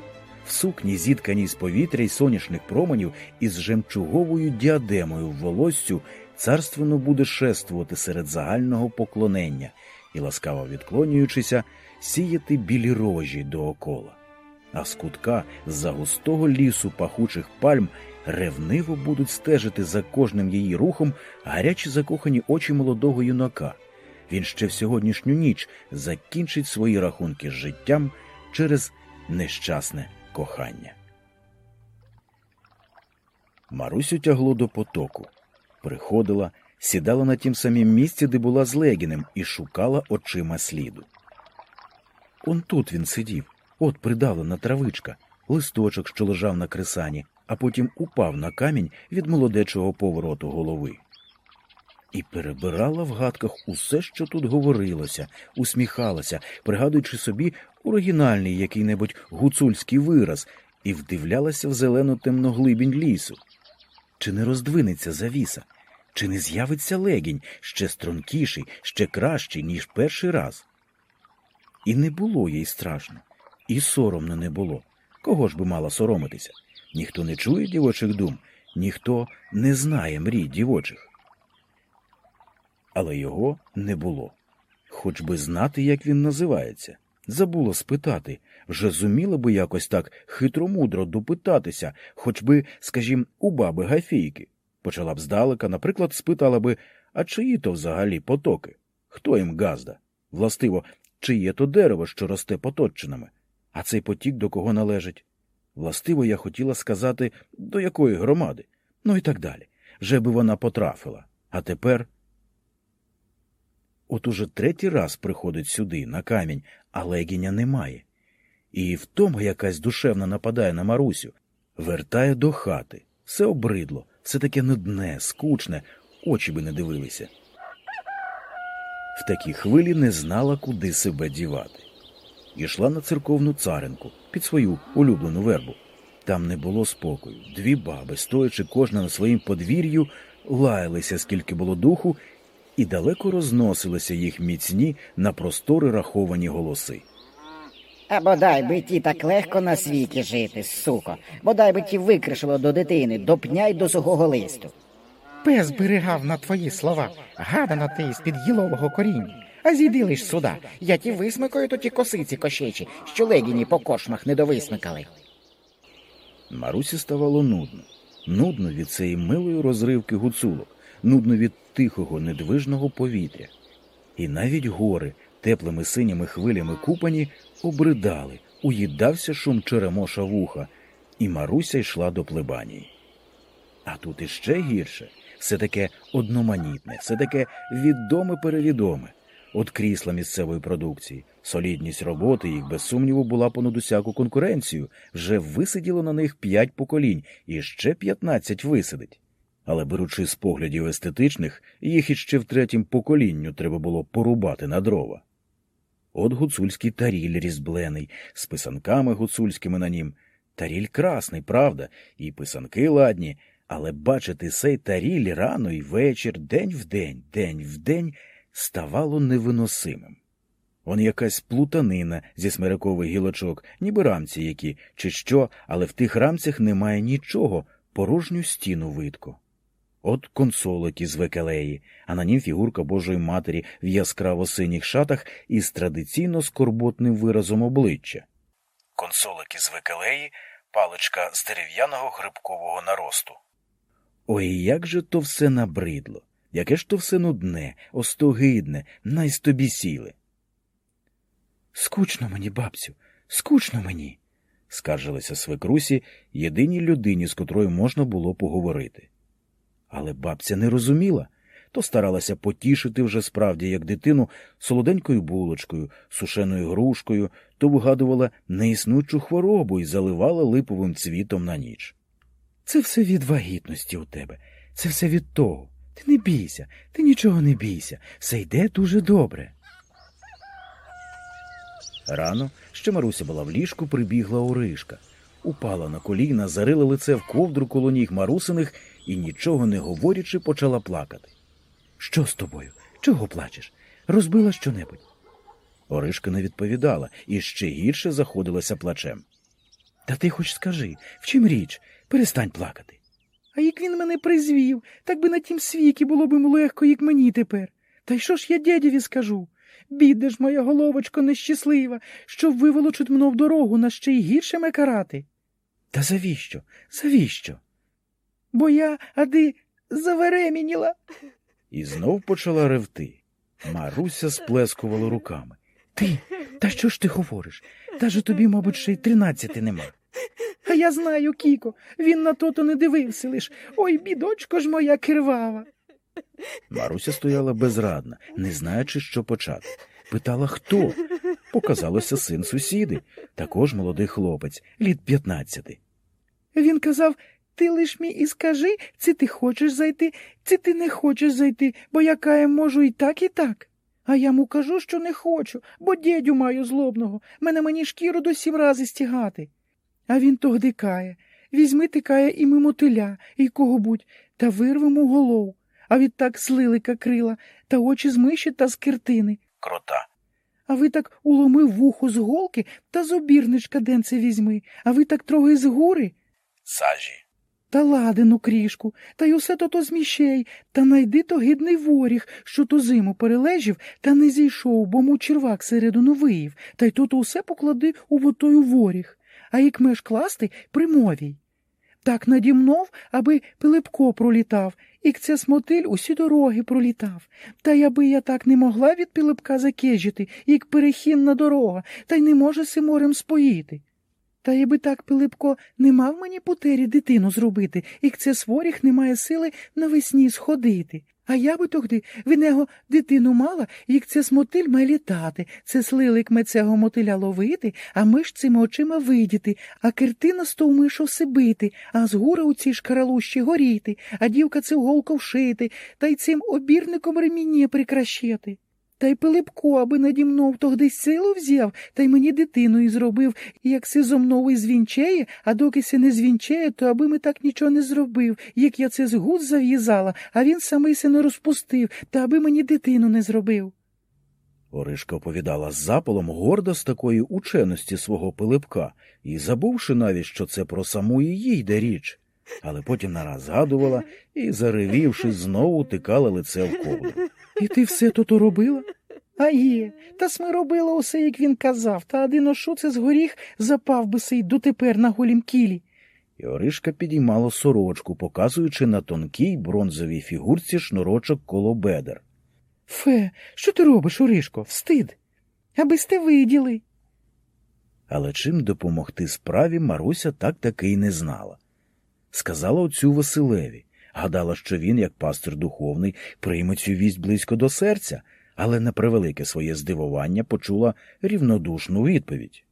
В сукні, зітканій з повітря й сонячних променів із жемчуговою діадемою в волоссю, царственно буде шествувати серед загального поклонення і, ласкаво відклонюючися, сіяти білі рожі доокола. А з кутка з-за густого лісу пахучих пальм ревниво будуть стежити за кожним її рухом гарячі закохані очі молодого юнака. Він ще в сьогоднішню ніч закінчить свої рахунки з життям через нещасне кохання. Марусю тягло до потоку, приходила сідала на тім самім місці, де була з Легіним, і шукала очима сліду. Он тут він сидів, от придавлена травичка, листочок, що лежав на кресані, а потім упав на камінь від молодечого повороту голови. І перебирала в гадках усе, що тут говорилося, усміхалася, пригадуючи собі оригінальний який-небудь гуцульський вираз, і вдивлялася в зелену темноглибінь лісу. Чи не роздвинеться завіса? Чи не з'явиться легінь ще стрункіший, ще кращий, ніж перший раз? І не було їй страшно, і соромно не було. Кого ж би мала соромитися? Ніхто не чує дівочих дум, ніхто не знає мрій дівочих. Але його не було. Хоч би знати, як він називається. Забула спитати, вже зуміла би якось так хитромудро допитатися, хоч би, скажім, у баби Гафійки. Почала б здалека, наприклад, спитала би, а чиї то взагалі потоки? Хто їм газда? Властиво, чиє то дерево, що росте поточинами? А цей потік до кого належить? Властиво, я хотіла сказати, до якої громади, ну і так далі. Вже би вона потрафила. А тепер. От уже третій раз приходить сюди, на камінь, а легіня немає. І втома якась душевна нападає на Марусю, вертає до хати. Все обридло, все таке нудне, скучне, очі би не дивилися. В такій хвилі не знала, куди себе дівати. Ішла на церковну царинку під свою улюблену вербу. Там не було спокою. Дві баби, стоячи кожна на своїм подвір'ю, лаялися, скільки було духу, і далеко розносилися їх міцні на простори раховані голоси. А бодай би ті так легко на світі жити, суко. Бодай би ті викришило до дитини, до пня й до сухого листу. Пес берегав на твої слова, гадана ти з-під гілового коріння. А зійди лиш сюда, я ті висмикаю то ті косиці кощечі, що легіні по кошмах не довисмикали. Марусі ставало нудно. Нудно від цієї милої розривки гуцулок, нудно від тихого, недвижного повітря. І навіть гори, теплими синіми хвилями купані, обридали, уїдався шум черемоша вуха, і Маруся йшла до плебанії. А тут іще гірше, все таке одноманітне, все таке відоме перевідоме. От крісла місцевої продукції, солідність роботи їх, без сумніву, була понад усяку конкуренцію, вже висиділо на них п'ять поколінь і ще п'ятнадцять висидить. Але беручи з поглядів естетичних, їх іще в третім поколінню треба було порубати на дрова. От гуцульський таріль різблений, з писанками гуцульськими на нім. Таріль красний, правда, і писанки ладні, але бачити сей таріль рано й вечір, день в день, день в день ставало невиносимим. Он якась плутанина зі смирикових гілочок, ніби рамці які, чи що, але в тих рамцях немає нічого, порожню стіну видко. От консолик із векелеї, а на нім фігурка Божої Матері в яскраво синіх шатах із традиційно скорботним виразом обличчя. Консолик із векелеї паличка з дерев'яного грибкового наросту. Ой, як же то все набридло, яке ж то все нудне, остогидне, найстобісіле. Скучно мені, бабцю, скучно мені, скаржилася свекрусі єдиній людині, з котрою можна було поговорити. Але бабця не розуміла, то старалася потішити вже справді, як дитину, солоденькою булочкою, сушеною грушкою, то вигадувала неіснучу хворобу і заливала липовим цвітом на ніч. Це все від вагітності у тебе, це все від того. Ти не бійся, ти нічого не бійся, все йде дуже добре. Рано, ще Маруся була в ліжку, прибігла Оришка. Упала на коліна, зарила лице в ковдру коло ніг Марусиних і, нічого не говорячи, почала плакати. Що з тобою? Чого плачеш? Розбила щонебудь? Оришка не відповідала і ще гірше заходилася плачем. Та ти хоч скажи, в чим річ? Перестань плакати. А як він мене призвів, так би на тім світі було б йому легко, як мені тепер. Та й що ж я дядєві скажу? Бідна ж моя головочко нещаслива, що виволочуть мно в дорогу на ще й гірше карати. Та завіщо? Завіщо? Бо я, ади, заверемініла. І знов почала ревти. Маруся сплескувала руками. Ти, та що ж ти говориш? Та же тобі, мабуть, ще й тринадцяти нема. А я знаю, Кіко, він на то-то не дивився лиш. Ой, бідочко ж моя кривава. Маруся стояла безрадна, не знаючи, що почати. Питала хто. показалося син сусіди, також молодий хлопець, літ п'ятнадцяти. Він казав ти лиш мій і скажи, чи ти хочеш зайти, чи ти не хочеш зайти, бо я можу і так, і так. А я йому кажу, що не хочу, бо дідю маю злобного, мене мені шкіру до сім рази стягати. А він тогди кає візьми ти кає і ми мотиля, і кого-будь, та вирвемо голову, а відтак слилика крила, та очі з миші та з киртини. Крота. А ви так уломив вухо з голки та з обірничка денце візьми, а ви так трохи з гури. Сажі. Та ладину крішку, та й усе то то зміщей, та найди то гидний воріг, що ту зиму перележів, та не зійшов, бо му червак середину виїв, та й то то усе поклади у вотою воріг, а як меш класти примовій. Так надімнов, аби Пилипко пролітав, і це смотиль усі дороги пролітав. Та й аби я так не могла від Пилипка закежити, як перехінна дорога, та й не може си морем споїти. Та якби так Пилипко не мав мені потері дитину зробити, як це своріх не має сили навесні сходити. А я би тогди в нього дитину мала, як це смотиль має літати, це слилик ме цього мотиля ловити, а миш цими очима видіти, а киртина мишу сибити, а згура у цій шкаралущі горіти, а дівка це голку вшити, та й цим обірником реміння прикращити. Та й Пилипко, аби наді мною тогди силу взяв, та й мені дитину і зробив, і як си зо мною звінчеє, а доки си не звінчеє, то аби ми так нічого не зробив, як я це з гуд зав'язала, а він самий се не розпустив, та аби мені дитину не зробив. Оришка оповідала з запалом гордо з такої ученості свого Пилипка і забувши навіть, що це про саму її йде річ. Але потім нараз згадувала і, заревівши, знову тикала лице в ковдру. І ти все то то робила? А є, та сми робила усе, як він казав, та один з горіх запав би сей дотепер на голім кілі. І Оришка підіймала сорочку, показуючи на тонкій бронзовій фігурці шнурочок коло бедер. Фе, що ти робиш, Оришко? Встид. Аби сте виділи. Але чим допомогти справі Маруся так таки й не знала. Сказала оцю Василеві, гадала, що він, як пастир духовний, прийме цю вість близько до серця, але на превелике своє здивування почула рівнодушну відповідь.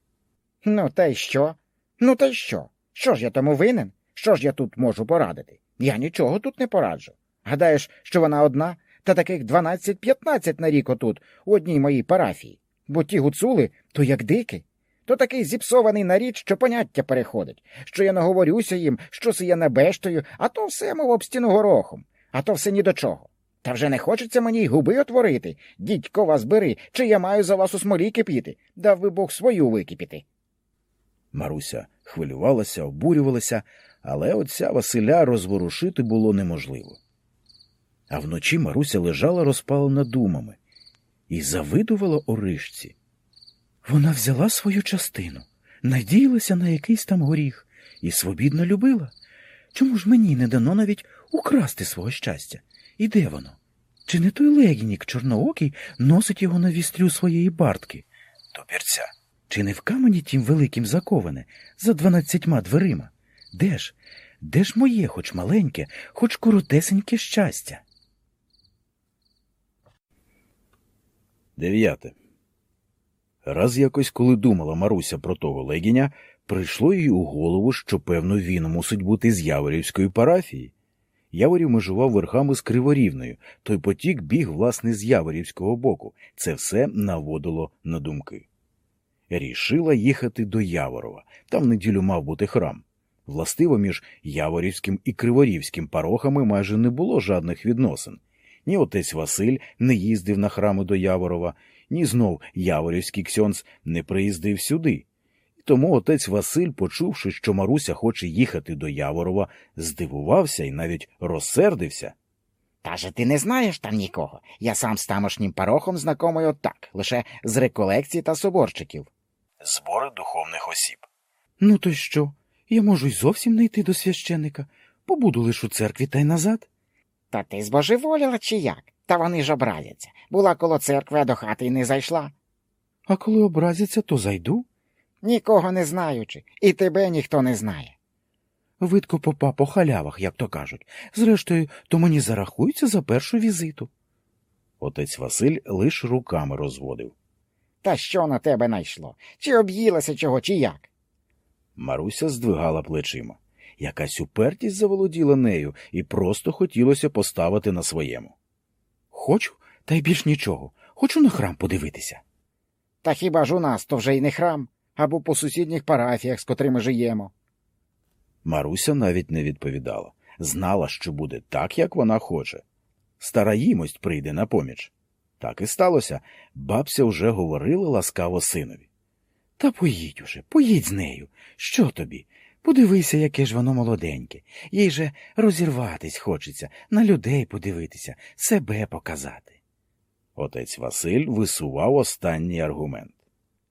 Ну, та й що? Ну, та й що? Що ж я тому винен? Що ж я тут можу порадити? Я нічого тут не пораджу. Гадаєш, що вона одна, та таких 12-15 на рік отут, у одній моїй парафії. Бо ті гуцули, то як дики. То такий зіпсований нарід, що поняття переходить, що я наговорюся їм, що я набештою, а то все, мов об стіну горохом, а то все ні до чого. Та вже не хочеться мені й губи отворити. Дідько вас бери, чи я маю за вас у смолі кипіти, дав би Бог свою википіти. Маруся хвилювалася, обурювалася, але отця Василя розворушити було неможливо. А вночі Маруся лежала розпалена думами і завидувала Оришці. Вона взяла свою частину, надіялася на якийсь там горіх і свобідно любила. Чому ж мені не дано навіть украсти свого щастя? І де воно? Чи не той легінік чорноокий носить його на вістрю своєї бартки? Топірця. Чи не в камені тім великим заковане, за дванадцятьма дверима? Де ж? Де ж моє, хоч маленьке, хоч коротесеньке щастя? Дев'яте. Раз якось, коли думала Маруся про того легіня, прийшло їй у голову, що, певно, він мусить бути з Яворівської парафії. Яворів межував верхами з Криворівною, той потік біг, власне, з Яворівського боку. Це все наводило на думки. Рішила їхати до Яворова. Там в неділю мав бути храм. Властиво, між Яворівським і Криворівським парохами майже не було жадних відносин. Ні отець Василь не їздив на храми до Яворова, ні знов Яворівський ксьонц не приїздив сюди. І тому отець Василь, почувши, що Маруся хоче їхати до Яворова, здивувався і навіть розсердився. Та же ти не знаєш там нікого. Я сам з тамошнім парохом знакомий отак, лише з реколекцій та соборчиків. Збори духовних осіб. Ну то й що? Я можу й зовсім не йти до священика. Побуду лиш у церкві та й назад. Та ти збожеволіла чи як? Та вони ж образяться. Була коло церкви, а до хати й не зайшла. А коли образяться, то зайду. Нікого не знаючи, і тебе ніхто не знає. Видко попа по халявах, як то кажуть. Зрештою, то мені зарахується за першу візиту. Отець Василь лиш руками розводив. Та що на тебе найшло? Чи об'їлася чого, чи як? Маруся здвигала плечима. Якась упертість заволоділа нею і просто хотілося поставити на своєму. Хочу, та й більш нічого. Хочу на храм подивитися. Та хіба ж у нас то вже й не храм, або по сусідніх парафіях, з котрими живемо. Маруся навіть не відповідала. Знала, що буде так, як вона хоче. Стара їмость прийде на поміч. Так і сталося. Бабця вже говорила ласкаво синові. Та поїдь уже, поїдь з нею. Що тобі? Подивися, яке ж воно молоденьке. Їй же розірватись хочеться, на людей подивитися, себе показати. Отець Василь висував останній аргумент.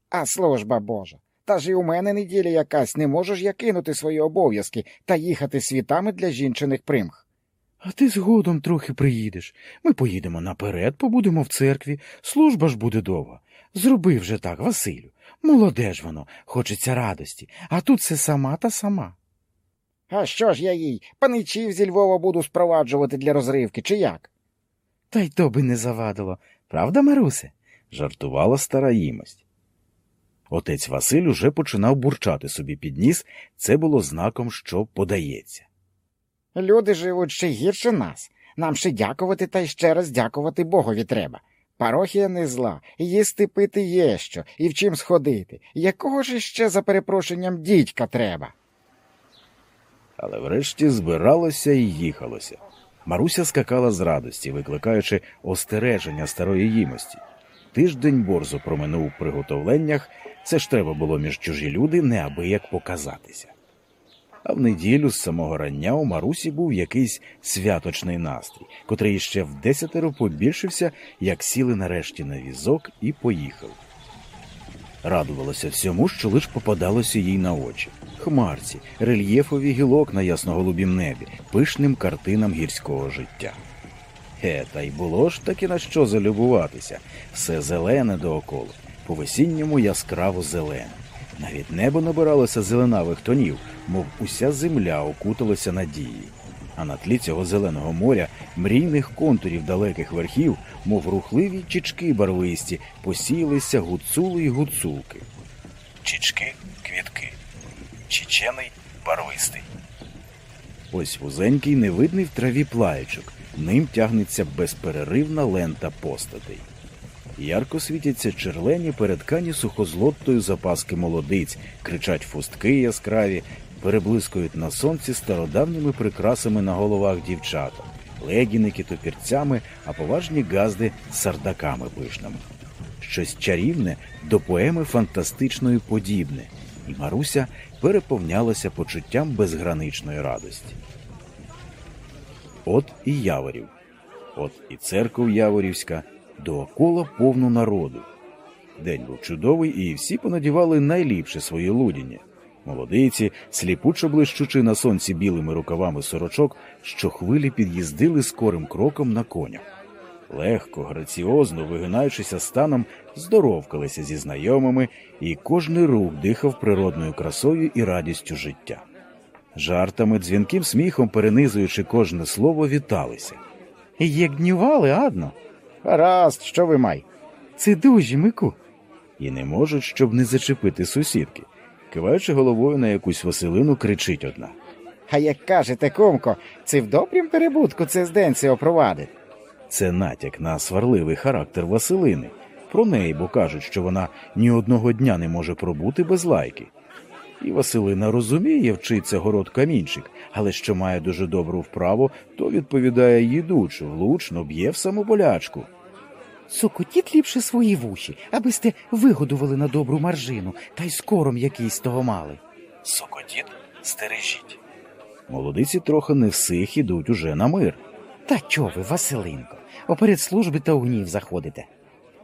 А служба Божа. Та ж і у мене неділя якась, не можеш я кинути свої обов'язки та їхати світами для жінчиних примх. А ти згодом трохи приїдеш. Ми поїдемо наперед, побудемо в церкві, служба ж буде довга. Зроби вже так, Василю. Молоде ж воно, хочеться радості, а тут все сама та сама. А що ж я їй? Паничів зі Львова буду спроваджувати для розривки, чи як? Та й то би не завадило. Правда, Марусе? жартувала стара їмость. Отець Василь уже починав бурчати собі під ніс, це було знаком, що подається. Люди живуть ще гірше нас. Нам ще дякувати та й ще раз дякувати Богові треба. Парохія не зла, їсти пити є що, і в чим сходити. Якого ж іще за перепрошенням дідька треба? Але врешті збиралося і їхалося. Маруся скакала з радості, викликаючи остереження старої їмості. Тиждень борзо проминув в приготовленнях, це ж треба було між чужі люди неабияк показатися. А в неділю з самого рання у Марусі був якийсь святочний настрій, котрий ще в десятеро побільшився, як сіли нарешті на візок і поїхали. Радувалася всьому, що лиш попадалося їй на очі хмарці, рельєфові гілок на ясноголубім небі, пишним картинам гірського життя. Е, та й було ж таки на що залюбуватися, все зелене дооколо, по весінньому яскраво зелене. Навіть небо набиралося зеленавих тонів, мов уся земля окуталася надією. А на тлі цього зеленого моря, мрійних контурів далеких верхів, мов рухливі чічки барвисті, посіялися гуцули й гуцулки. Чічки квітки. Чечений барвистий. Ось вузенький невидний в траві плаєчок. Ним тягнеться безперервна лента постатей. Ярко світяться черлені переткані сухозлоттою запаски молодиць, кричать фустки яскраві, переблискують на сонці стародавніми прикрасами на головах дівчата, легіники топірцями, а поважні газди сардаками пишними. Щось чарівне до поеми фантастичної подібне, і Маруся переповнялася почуттям безграничної радості. От і Яворів, от і церков Яворівська, доокола повно народу. День був чудовий, і всі понадівали найліпше свої лудіння. Молодиці, сліпучо блищучи на сонці білими рукавами сорочок, що хвилі під'їздили скорим кроком на конях. Легко, граціозно, вигинаючися станом, здоровкалися зі знайомими, і кожний рух дихав природною красою і радістю життя. Жартами, дзвінким сміхом, перенизуючи кожне слово, віталися. Як днювали, адно. Гаразд, що ви май? Це дуже Мику. І не можуть, щоб не зачепити сусідки. Киваючи головою на якусь Василину, кричить одна. А як кажете, кумко, це в добрім перебутку це зденці опровадить. Це натяк на сварливий характер Василини. Про неї, бо кажуть, що вона ні одного дня не може пробути без лайки. І Василина розуміє, вчиться город камінчик, але що має дуже добру вправу, то відповідає їдучо, влучно б'є в самоболячку. Сокотіть ліпше свої вуші, аби сте вигодували на добру маржину, та й скором якийсь того мали. Сокотіт, стережіть. Молодиці трохи не всіх ідуть уже на мир. Та чо ви, Василинко, оперед служби та у гнів заходите.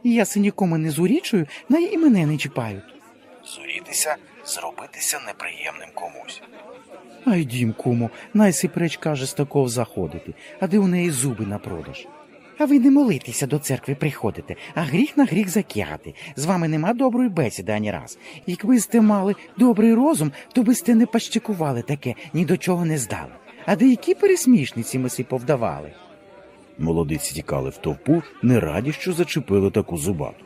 Я се нікому не зурічую, на і мене не чіпають. Зурітися, зробитися неприємним комусь. Ай, дім, куму, найси преч каже з такого заходити, а де у неї зуби на продаж. А ви не молитеся до церкви приходите, а гріх на гріх закягати. З вами нема доброї бесіди ані раз. Якби сте мали добрий розум, то би сте не пащикували таке, ні до чого не здали. А деякі пересмішниці ми си повдавали. Молодиці тікали в товпу, не раді, що зачепили таку зубату.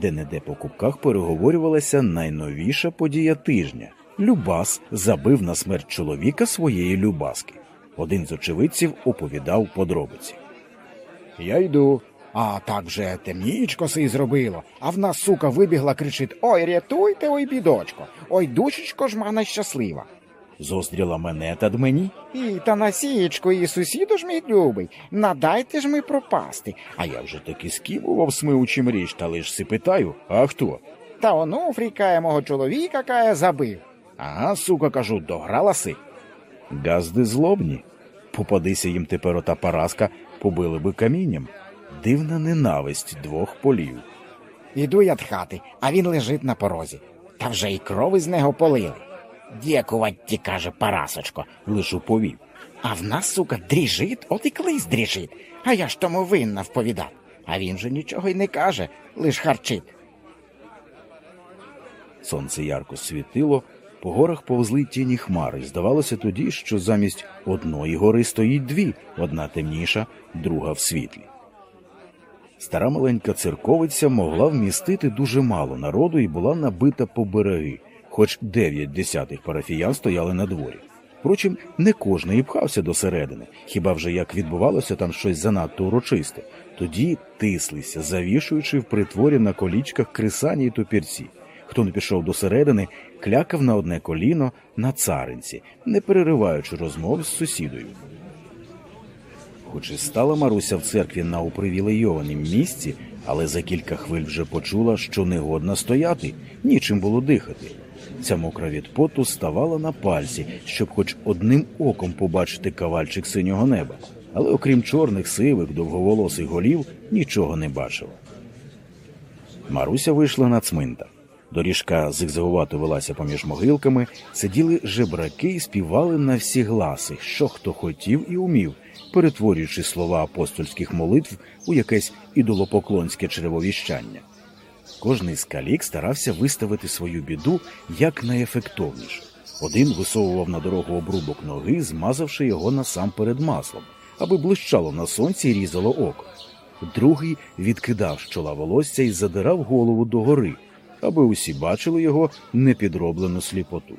Де неде по кубках переговорювалася найновіша подія тижня. Любас забив на смерть чоловіка своєї любаски. Один з очевидців оповідав подробиці. Я йду. А так вже темнічко си зробило, а в нас сука вибігла, кричить Ой, рятуйте, ой, бідочко, ой, душечко ж мана щаслива. Зоздріла мене та дмені. І та насієчко, і сусіду ж мій любий, надайте ж ми пропасти. А я вже таки скімував смиучим річ, та лиш си питаю, а хто? Та онуфрій кає мого чоловіка кає забив. Ага, сука, кажу, дограла си. Газди злобні. Попадися їм тепер ота поразка, побили би камінням. Дивна ненависть двох полів. Іду я до хати, а він лежить на порозі. Та вже й кров із нього полили. Дякувать ті, каже Парасочко, Лиш уповів. а в нас, сука, дріжить, от і клись дріжить. А я ж тому винна вповідав. А він же нічого й не каже, лиш харчить. Сонце ярко світило, по горах повзли тіні хмари. Здавалося тоді, що замість одної гори стоїть дві, одна темніша, друга в світлі. Стара маленька церковиця могла вмістити дуже мало народу і була набита по береги, хоч дев'ять десятих парафіян стояли на дворі. Впрочем, не кожний і пхався до середини, хіба вже як відбувалося там щось занадто урочисте. Тоді тислися, завішуючи в притворі на колічках крисані й топірці. Хто не пішов до середини, клякав на одне коліно на царинці, не перериваючи розмов з сусідою. Хоч і стала Маруся в церкві на упривілейованім місці, але за кілька хвиль вже почула, що негодна стояти, нічим було дихати. Ця мокра від поту ставала на пальці, щоб хоч одним оком побачити кавальчик синього неба, але окрім чорних сивих довговолосих голів нічого не бачила. Маруся вийшла на цминтар. Доріжка зигзагувато велася поміж могилками, сиділи жебраки і співали на всі гласи, що хто хотів і умів, перетворюючи слова апостольських молитв у якесь ідолопоклонське черевовіщання. Кожний з калік старався виставити свою біду якнайефектовніше. Один висовував на дорогу обрубок ноги, змазавши його насамперед маслом, аби блищало на сонці і різало око. Другий відкидав з чола волосся і задирав голову догори, аби усі бачили його непідроблену сліпоту.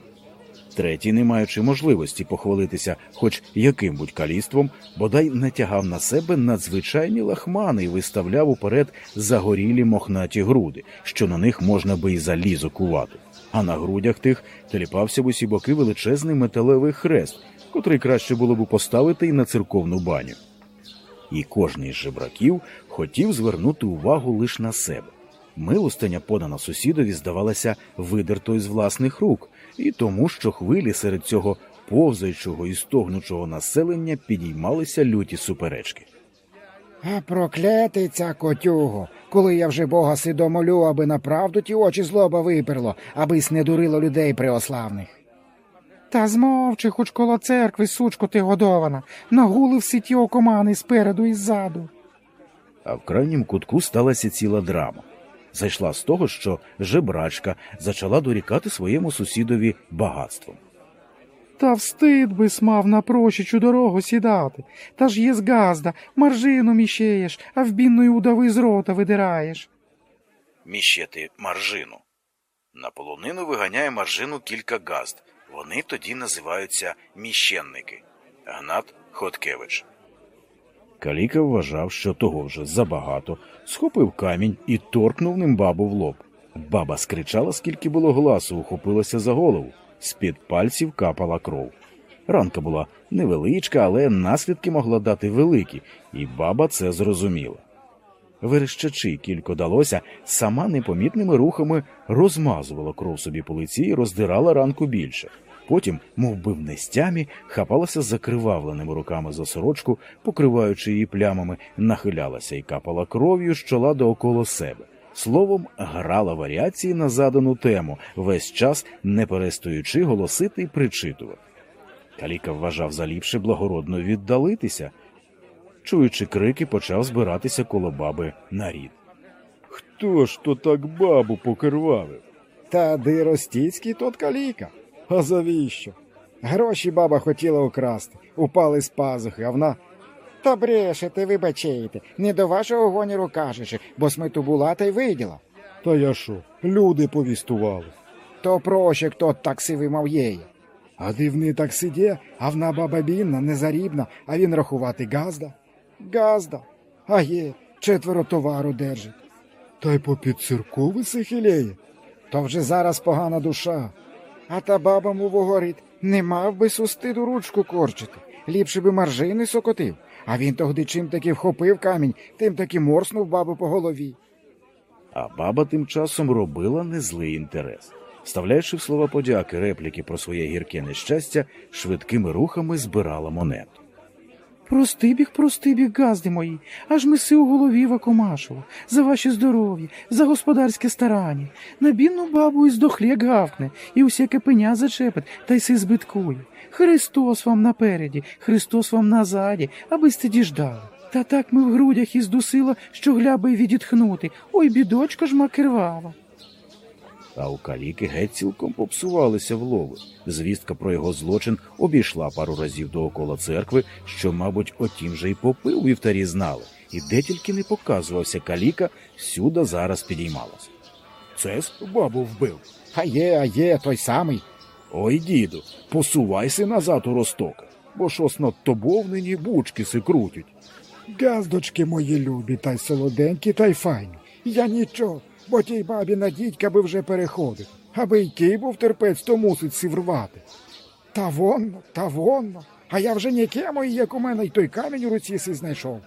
Третій, не маючи можливості похвалитися хоч яким будь каліством, бодай натягав на себе надзвичайні лахмани і виставляв уперед загорілі мохнаті груди, що на них можна би і залізо кувати. А на грудях тих теліпався в усі боки величезний металевий хрест, котрий краще було б поставити і на церковну баню. І кожний з жебраків хотів звернути увагу лише на себе. Милостиня, подана сусідові, здавалася видертою з власних рук, і тому, що хвилі серед цього повзаючого і стогнучого населення підіймалися люті суперечки. А проклятий ця котюго, коли я вже Бога сидо молю, аби направду ті очі злоба виперло, абись не дурило людей преославних. Та змовчи, хоч коло церкви, сучко ти годована, нагулив всі ті окомани спереду і ззаду. А в крайнім кутку сталася ціла драма. Зайшла з того, що жебрачка зачала дорікати своєму сусідові багатством. Та встид би смав на прощичу дорогу сідати. Та ж є згазда, маржину міщеєш, а в бінної удави з рота видираєш. Міщети маржину. На полонину виганяє маржину кілька газд. Вони тоді називаються міщенники. Гнат Хоткевич. Каліка вважав, що того вже забагато, схопив камінь і торкнув ним бабу в лоб. Баба скричала, скільки було гласу, ухопилася за голову. З-під пальців капала кров. Ранка була невеличка, але наслідки могла дати великі, і баба це зрозуміла. Верещачи кілько далося, сама непомітними рухами розмазувала кров собі по лиці і роздирала ранку більше. Потім, мов би в нестямі, хапалася закривавленими руками за сорочку, покриваючи її плямами, нахилялася і капала кров'ю з чола дооколо себе. Словом, грала варіації на задану тему, весь час не перестаючи голосити й причитувати. Каліка вважав за ліпше благородно віддалитися. Чуючи крики, почав збиратися коло баби на рід. Хто ж то так бабу покервавив? Та диростіцький тот каліка. А завіщо? Гроші баба хотіла украсти, упали з пазухи, а вона. Та брешете, вибачайте, не до вашого гоніру кажучи, бо смету була та й виділа. Та я що, люди повістували. То проще, хто так сивий мав єє. А дивний так сидє, а вна баба бідна, незарібна, а він рахувати газда. Газда. А є, четверо товару держить. Та й попід церкови сихилеє. То вже зараз погана душа. А та баба му говорить, не мав би сустиду ручку корчити. Ліпше би маржини сокотив. А він тогди чим таки вхопив камінь, тим таки морснув бабу по голові. А баба тим часом робила незлий інтерес. Вставляючи в слова подяки репліки про своє гірке нещастя, швидкими рухами збирала монету. Прости біг, прости біг, газди мої, аж миси у голові Вакомашово, за ваше здоров'я, за господарське старання. На бідну бабу і здохлєк гавкне, і усяке пеня зачепить, та й си збиткує. Христос вам напереді, Христос вам назаді, аби сте діждали. Та так ми в грудях із дусила, що гляби й відітхнути. Ой, бідочка ж макервава. А у каліки геть цілком попсувалися влови. Звістка про його злочин обійшла пару разів доокола церкви, що, мабуть, отім же й попи у вівтарі знали, і де тільки не показувався каліка, всюди зараз підіймалася. Це ж бабу вбив. А є, а є, той самий. Ой, діду, посувайся назад у ростока, бо щось над нині бучки си крутять. Газдочки мої любі, та й солоденькі, та й файні. Я нічого, бо тій бабі на дідька би вже переходив. Аби й кий був терпець, то мусить сі врвати. Та вонно, та вонно. А я вже нікемо, і як у мене й той камінь у руці си знайшов.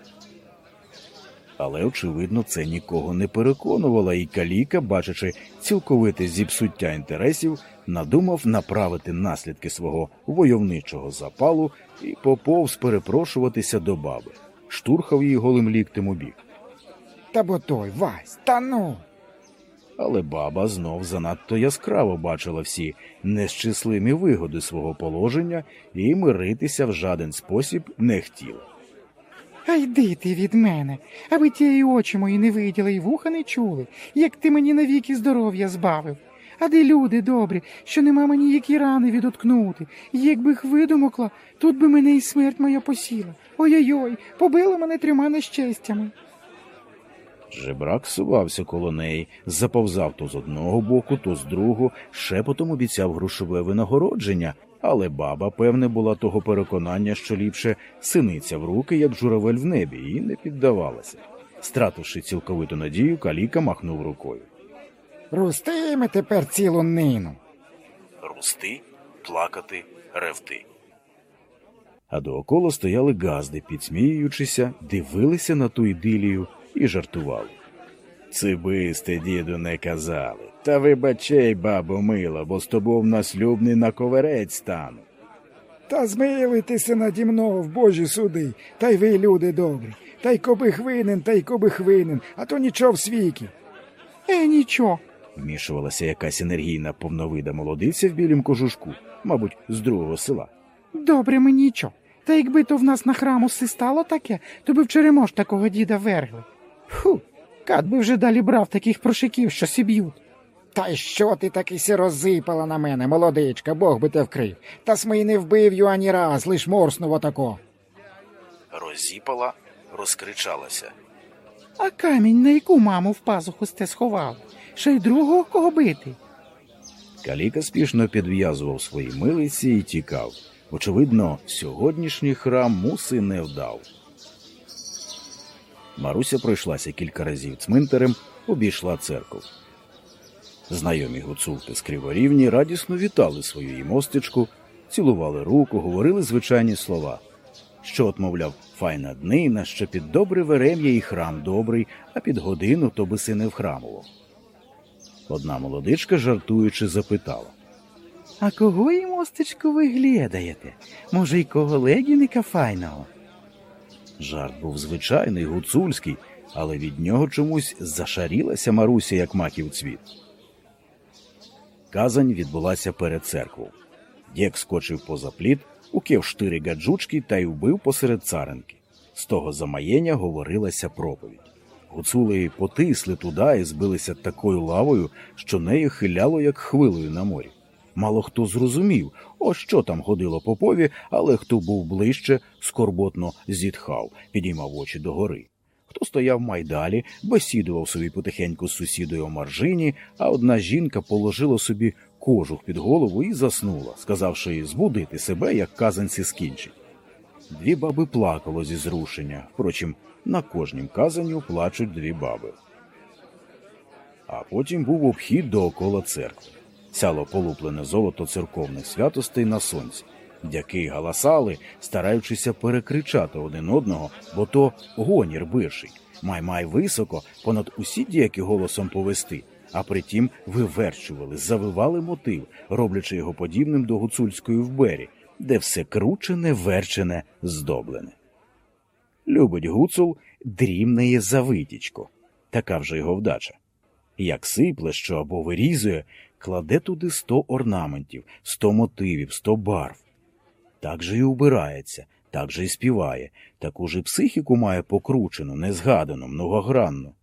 Але, очевидно, це нікого не переконувало, і каліка, бачачи цілковите зіпсуття інтересів, надумав направити наслідки свого войовничого запалу і поповз перепрошуватися до баби, штурхав її голим ліктем у бік. Та бо той, Вась, та ну. Але баба знов занадто яскраво бачила всі нещасливі вигоди свого положення і миритися в жаден спосіб не хотіла. А йди ти від мене, аби тієї очі мої не виділи і вуха не чули, як ти мені навіки здоров'я збавив. А де люди добрі, що нема мені які рани відоткнути. Якби їх видумокла, тут би мене і смерть моя посіла. Ой-ой-ой, побила мене трьома нещастями. Жебрак сувався коло неї, заповзав то з одного боку, то з другого, шепотом обіцяв грошове винагородження, але баба, певне, була того переконання, що ліпше синиця в руки, як журавель в небі, і не піддавалася. Стративши цілковиту надію, каліка махнув рукою. Рустиме тепер цілу нину. Русти, плакати, ревти. А доокола стояли газди, підсміюючися, дивилися на ту ідилію і жартували. Це би сте, діду, не казали. Та вибачай, бабо мила, бо з тобою в нас любний на коверець стану. Та змилуйтеся наді мною в Божі суди, та й ви, люди добрі. Та й коби хвинен, та й коби хвинен, а то нічого в світі. Е, нічого. Вмішувалася якась енергійна повновида молодиця в білім кожушку, мабуть, з другого села. Добре мені нічого. Та якби то в нас на храму си стало таке, то би в черемош такого діда вергли. Фу, кат би вже далі брав таких прошиків, що сіб'ють. Та й що ти таки сі розсипала на мене, молодичка, Бог би те вкрив. Та смий не вбив ю ані раз, лиш морснув отако. Розіпала, розкричалася. А камінь на яку маму в пазуху сте сховав? Ще й другого кого бити? Каліка спішно підв'язував свої милиці і тікав. Очевидно, сьогоднішній храм муси не вдав. Маруся пройшлася кілька разів цминтарем, обійшла церкву. Знайомі гуцулки з криворівні радісно вітали свою її мостичку, цілували руку, говорили звичайні слова. Що от, мовляв, файна днина, що під добре верем'я і храм добрий, а під годину то би си не в храмово. Одна молодичка, жартуючи, запитала. А кого і мостечку ви глядаєте? Може, й кого легіника файного? Жарт був звичайний, гуцульський, але від нього чомусь зашарілася Маруся, як маків цвіт. Казань відбулася перед церквою. Дєк скочив поза пліт, укив штири гаджучки та й вбив посеред царинки. З того замаєння говорилася проповідь. Гуцули потисли туди і збилися такою лавою, що нею хиляло, як хвилою на морі. Мало хто зрозумів, о що там ходило попові, але хто був ближче, скорботно зітхав, підіймав очі догори. Хто стояв майдалі, бесідував собі потихеньку з сусідою маржині, а одна жінка положила собі кожух під голову і заснула, сказавши збудити себе, як казанці скінчить. Дві баби плакало зі зрушення. Впрочем, на кожнім казанню плачуть дві баби. А потім був обхід доокола церкви. Сяяло полуплене золото церковних святостей на сонці. Дяки галасали, стараючися перекричати один одного, бо то гонір бирший. Май-май високо, понад усі дяки голосом повести, а притім виверчували, завивали мотив, роблячи його подібним до гуцульської вбері, де все кручене, верчене, здоблене. Любить гуцул дрімнеє завитічко. Така вже його вдача. Як сипле, що або вирізує, кладе туди сто орнаментів, сто мотивів, сто барв. Так же й убирається, так же й співає, таку ж і психіку має покручену, незгадану, многогранну.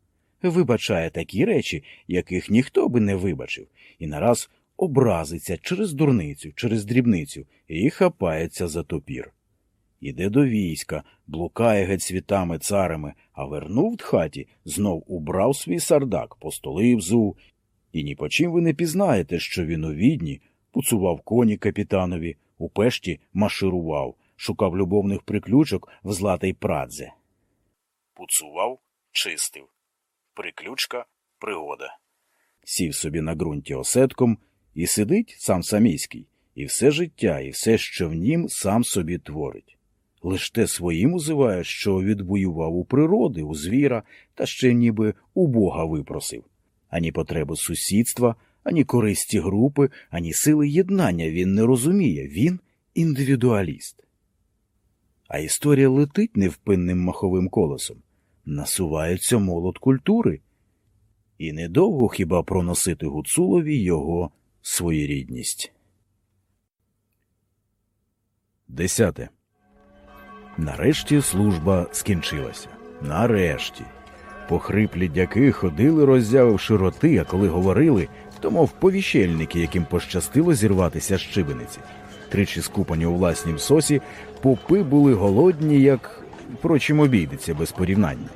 Вибачає такі речі, яких ніхто би не вибачив, і нараз образиться через дурницю, через дрібницю і хапається за топір. Іде до війська, блукає геть світами царами, а вернув в хаті, знов убрав свій сардак, по столи взув. І ні по чим ви не пізнаєте, що він у відні пуцував коні капітанові, у пешті маширував, шукав любовних приключок в златий прадзе. Пуцував, чистив. Приключка пригода. Сів собі на ґрунті осетком і сидить сам самійський, і все життя, і все, що в нім, сам собі творить. Лиш те своїм узиває, що відвоював у природи, у звіра, та ще ніби у Бога випросив. Ані потреби сусідства, ані користі групи, ані сили єднання він не розуміє, він індивідуаліст. А історія летить невпинним маховим колесом, насувається молот культури. І недовго хіба проносити Гуцулові його своєрідність. Десяте. Нарешті служба скінчилася. Нарешті. Похриплі дяки ходили, роззявивши роти, а коли говорили, то мов повіщельники, яким пощастило зірватися з шибениці. Тричі скупані у власнім сосі, попи були голодні, як, впрочем, обійдеться без порівняння.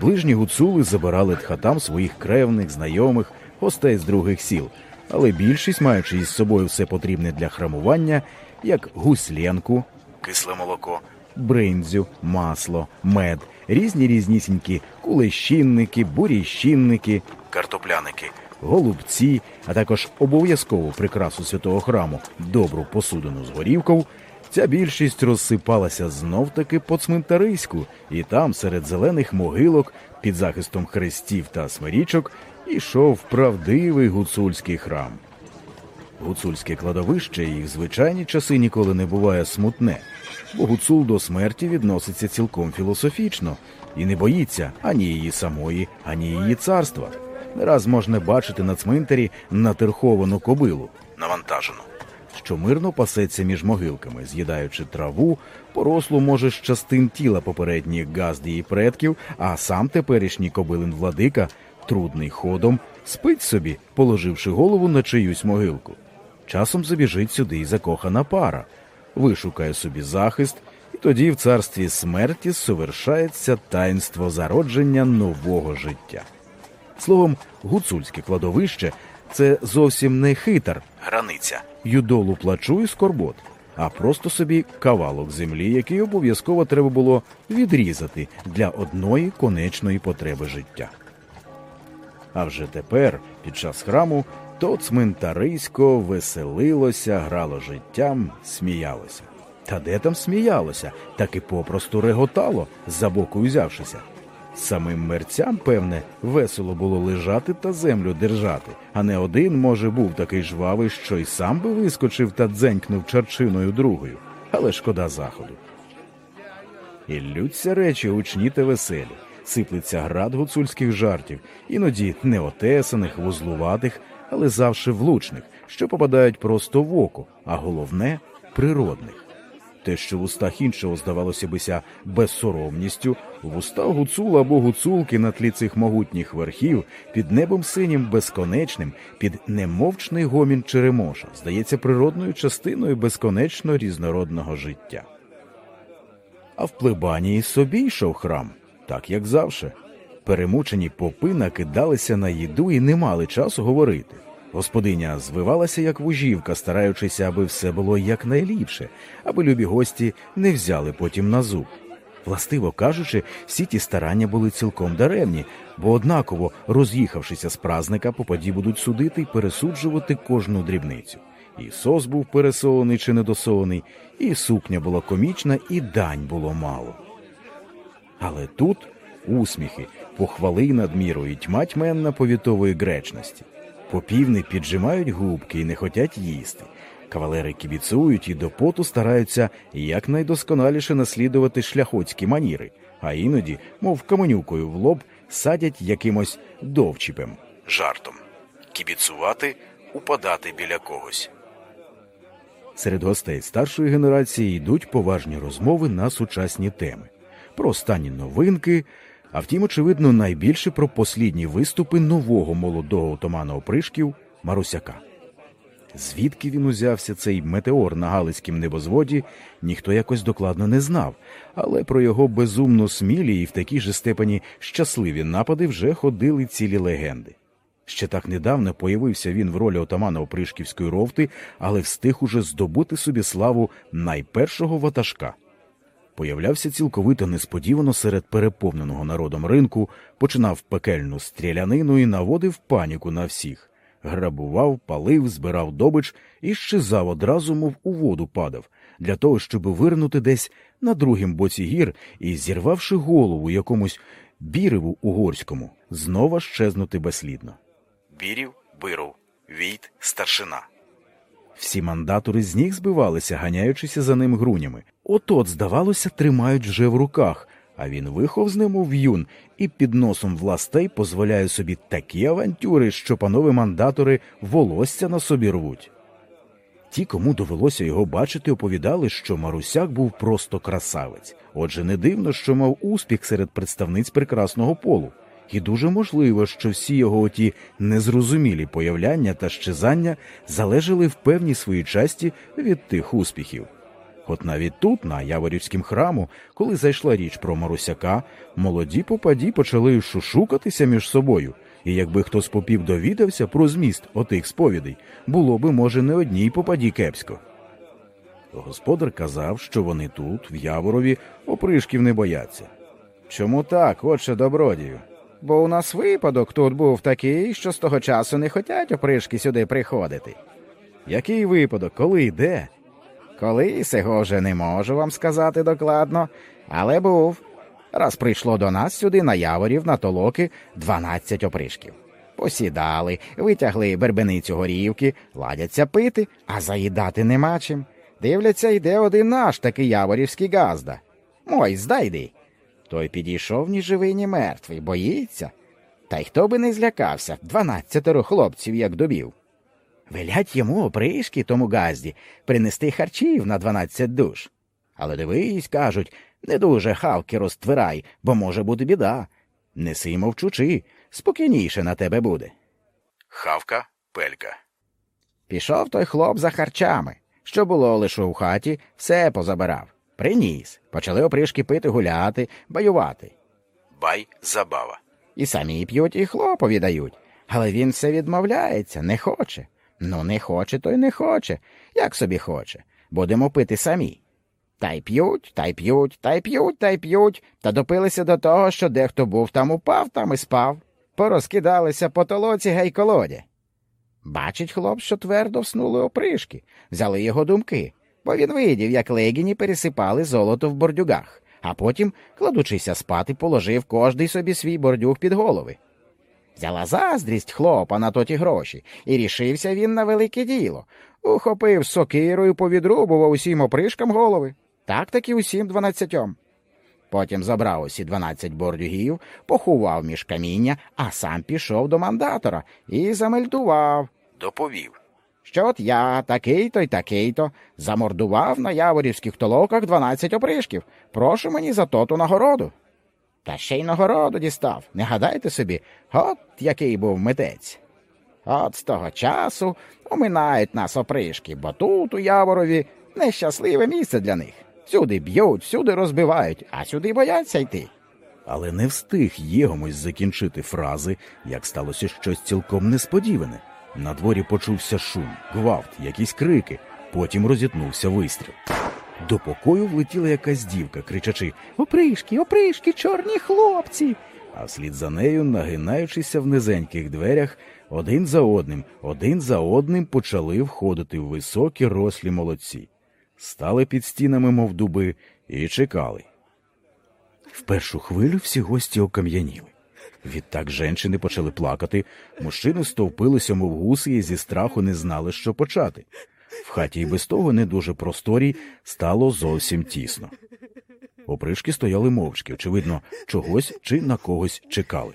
Ближні гуцули забирали тхатам своїх кревних, знайомих, гостей з других сіл, але більшість, маючи із собою все потрібне для храмування, як гуслєнку, кисле молоко, бринзю, масло, мед, різні різнісінькі. Кулещинники, буріщинники, картопляники, голубці, а також обов'язкову прикрасу святого храму, добру посудину з горівков, ця більшість розсипалася знов таки по цминтариську, і там, серед зелених могилок, під захистом хрестів та смирічок, ішов правдивий гуцульський храм. Гуцульське кладовище в звичайні часи ніколи не буває смутне, бо гуцул до смерті відноситься цілком філософічно і не боїться ані її самої, ані її царства. Не раз можна бачити на цминтарі натерховану кобилу, навантажену, що мирно пасеться між могилками, з'їдаючи траву, порослу може з частин тіла попередніх газд її предків, а сам теперішній кобилин владика трудний ходом спить собі, положивши голову на чиюсь могилку. Часом забіжить сюди й закохана пара, вишукає собі захист, і тоді в царстві смерті совершається таїнство зародження нового життя. Словом, гуцульське кладовище це зовсім не хитар, границя, юдолу плачу і скорбот, а просто собі кавалок землі, який обов'язково треба було відрізати для одної конечної потреби життя. А вже тепер, під час храму, то цминтарисько веселилося, грало життям, сміялося. Та де там сміялося, так і попросту реготало, за боку взявшися. Самим мерцям, певне, весело було лежати та землю держати, а не один, може, був такий жвавий, що й сам би вискочив та дзенькнув чарчиною другою, але шкода заходу. І лються речі гучні та веселі, сиплеться град гуцульських жартів, іноді неотесаних, вузлуватих, але завше влучних, що попадають просто в око, а головне природних. Те, що в устах іншого здавалося бися безсоромністю, в устах гуцула або гуцулки на тлі цих могутніх верхів, під небом синім безконечним, під немовчний гомін Черемоша, здається природною частиною безконечно різнородного життя. А в плебанії собі йшов храм. Так як завше. Перемучені попи накидалися на їду і не мали часу говорити. Господиня звивалася як вужівка, стараючися, аби все було якнайліпше, аби любі гості не взяли потім на зуб. Властиво кажучи, всі ті старання були цілком даремні, бо однаково, роз'їхавшися з празника, попаді будуть судити й пересуджувати кожну дрібницю. І сос був пересолений чи недосолений, і сукня була комічна, і дань було мало. Але тут усміхи, похвали надміру і тьма тьменна повітової гречності. Попівни піджимають губки і не хотять їсти. Кавалери кібіцують і до поту стараються якнайдосконаліше наслідувати шляхоцькі маніри, а іноді, мов каменюкою в лоб, садять якимось довчіпем, жартом. Кібіцувати упадати біля когось. Серед гостей старшої генерації йдуть поважні розмови на сучасні теми про останні новинки, а втім, очевидно, найбільше про послідні виступи нового молодого отамана опришків Марусяка. Звідки він узявся цей метеор на Галицькім небозводі, ніхто якось докладно не знав, але про його безумно смілі і в такій же степені щасливі напади вже ходили цілі легенди. Ще так недавно появився він в ролі отамана Опришківської ровти, але встиг уже здобути собі славу найпершого ватажка. Появлявся цілковито несподівано серед переповненого народом ринку, починав пекельну стрілянину і наводив паніку на всіх. Грабував, палив, збирав добич і щезав одразу, мов у воду падав, для того, щоб вирнути десь на другім боці гір і, зірвавши голову якомусь біреву угорському, знова щезнути безслідно. Бірів, биров, війт, старшина. Всі мандатори з ніг збивалися, ганяючися за ним грунями. От-от, здавалося, тримають вже в руках, а він вихов з ним у в'юн і під носом властей дозволяє собі такі авантюри, що панове мандатори волосся на собі рвуть. Ті, кому довелося його бачити, оповідали, що Марусяк був просто красавець. Отже, не дивно, що мав успіх серед представниць прекрасного полу. І дуже можливо, що всі його оті незрозумілі появляння та щезання залежали в певній своїй часті від тих успіхів. От навіть тут, на Яворівськім храму, коли зайшла річ про Марусяка, молоді попаді почали шушукатися між собою, і якби хто з попів довідався про зміст отих сповідей, було би, може, не одній попаді кепсько. Господар казав, що вони тут, в Яворові, опришків не бояться. Чому так, отче добродію? Бо у нас випадок тут був такий, що з того часу не хотять опришки сюди приходити. Який випадок, коли йде? Коли сього вже не можу вам сказати докладно, але був. Раз прийшло до нас сюди на яворів на толоки дванадцять опришків. Посідали, витягли бербеницю горівки, ладяться пити, а заїдати нема чим. Дивляться, йде один наш такий яворівський газда. Мой, здайди. Той підійшов ні живий, ні мертвий, боїться. Та й хто би не злякався дванадцятеро хлопців, як добів. Велять йому опришки тому газді принести харчів на дванадцять душ. Але дивись, кажуть, не дуже хавки розтвирай, бо може бути біда. Неси мовчучи, спокійніше на тебе буде. Хавка, пелька. Пішов той хлоп за харчами. Що було лише у хаті, все позабирав. Приніс. Почали опришки пити, гуляти, баювати. Бай забава. І самі п'ють, і хлопові дають. Але він все відмовляється, не хоче. Ну, не хоче, то й не хоче. Як собі хоче. Будемо пити самі. Та й п'ють, та й п'ють, та й п'ють, та й п'ють, та допилися до того, що дехто був там упав, там і спав. Порозкидалися по толоці гей колоді. Бачить хлоп, що твердо вснули опришки, взяли його думки, бо він видів, як легіні пересипали золото в бордюгах, а потім, кладучися спати, положив кожний собі свій бордюг під голови. Взяла заздрість хлопа на тоті гроші, і рішився він на велике діло. Ухопив сокирою, повідрубував усім опришкам голови. Так таки усім дванадцятьом. Потім забрав усі дванадцять бордюгів, поховав між каміння, а сам пішов до мандатора і замельтував, Доповів. що от я, такий-то й такий-то, замордував на яворівських толоках дванадцять опришків. Прошу мені за тоту нагороду. Та ще й нагороду дістав. Не гадайте собі, от який був митець. От з того часу оминають нас опришки, бо тут, у Яворові, нещасливе місце для них. Всюди б'ють, всюди розбивають, а сюди бояться йти. Але не встиг Єгомось закінчити фрази, як сталося щось цілком несподіване. На дворі почувся шум, гвалт, якісь крики, потім розітнувся вистріл. До покою влетіла якась дівка, кричачи Опришки, опришки, чорні хлопці. а вслід за нею, нагинаючися в низеньких дверях, один за одним, один за одним почали входити в високі рослі молодці. Стали під стінами, мов дуби, і чекали. В першу хвилю всі гості окам'яніли. Відтак женщини почали плакати, мужчини стовпилися, мов гуси, і зі страху не знали, що почати. В хаті й без того не дуже просторій стало зовсім тісно. Опришки стояли мовчки, очевидно, чогось чи на когось чекали.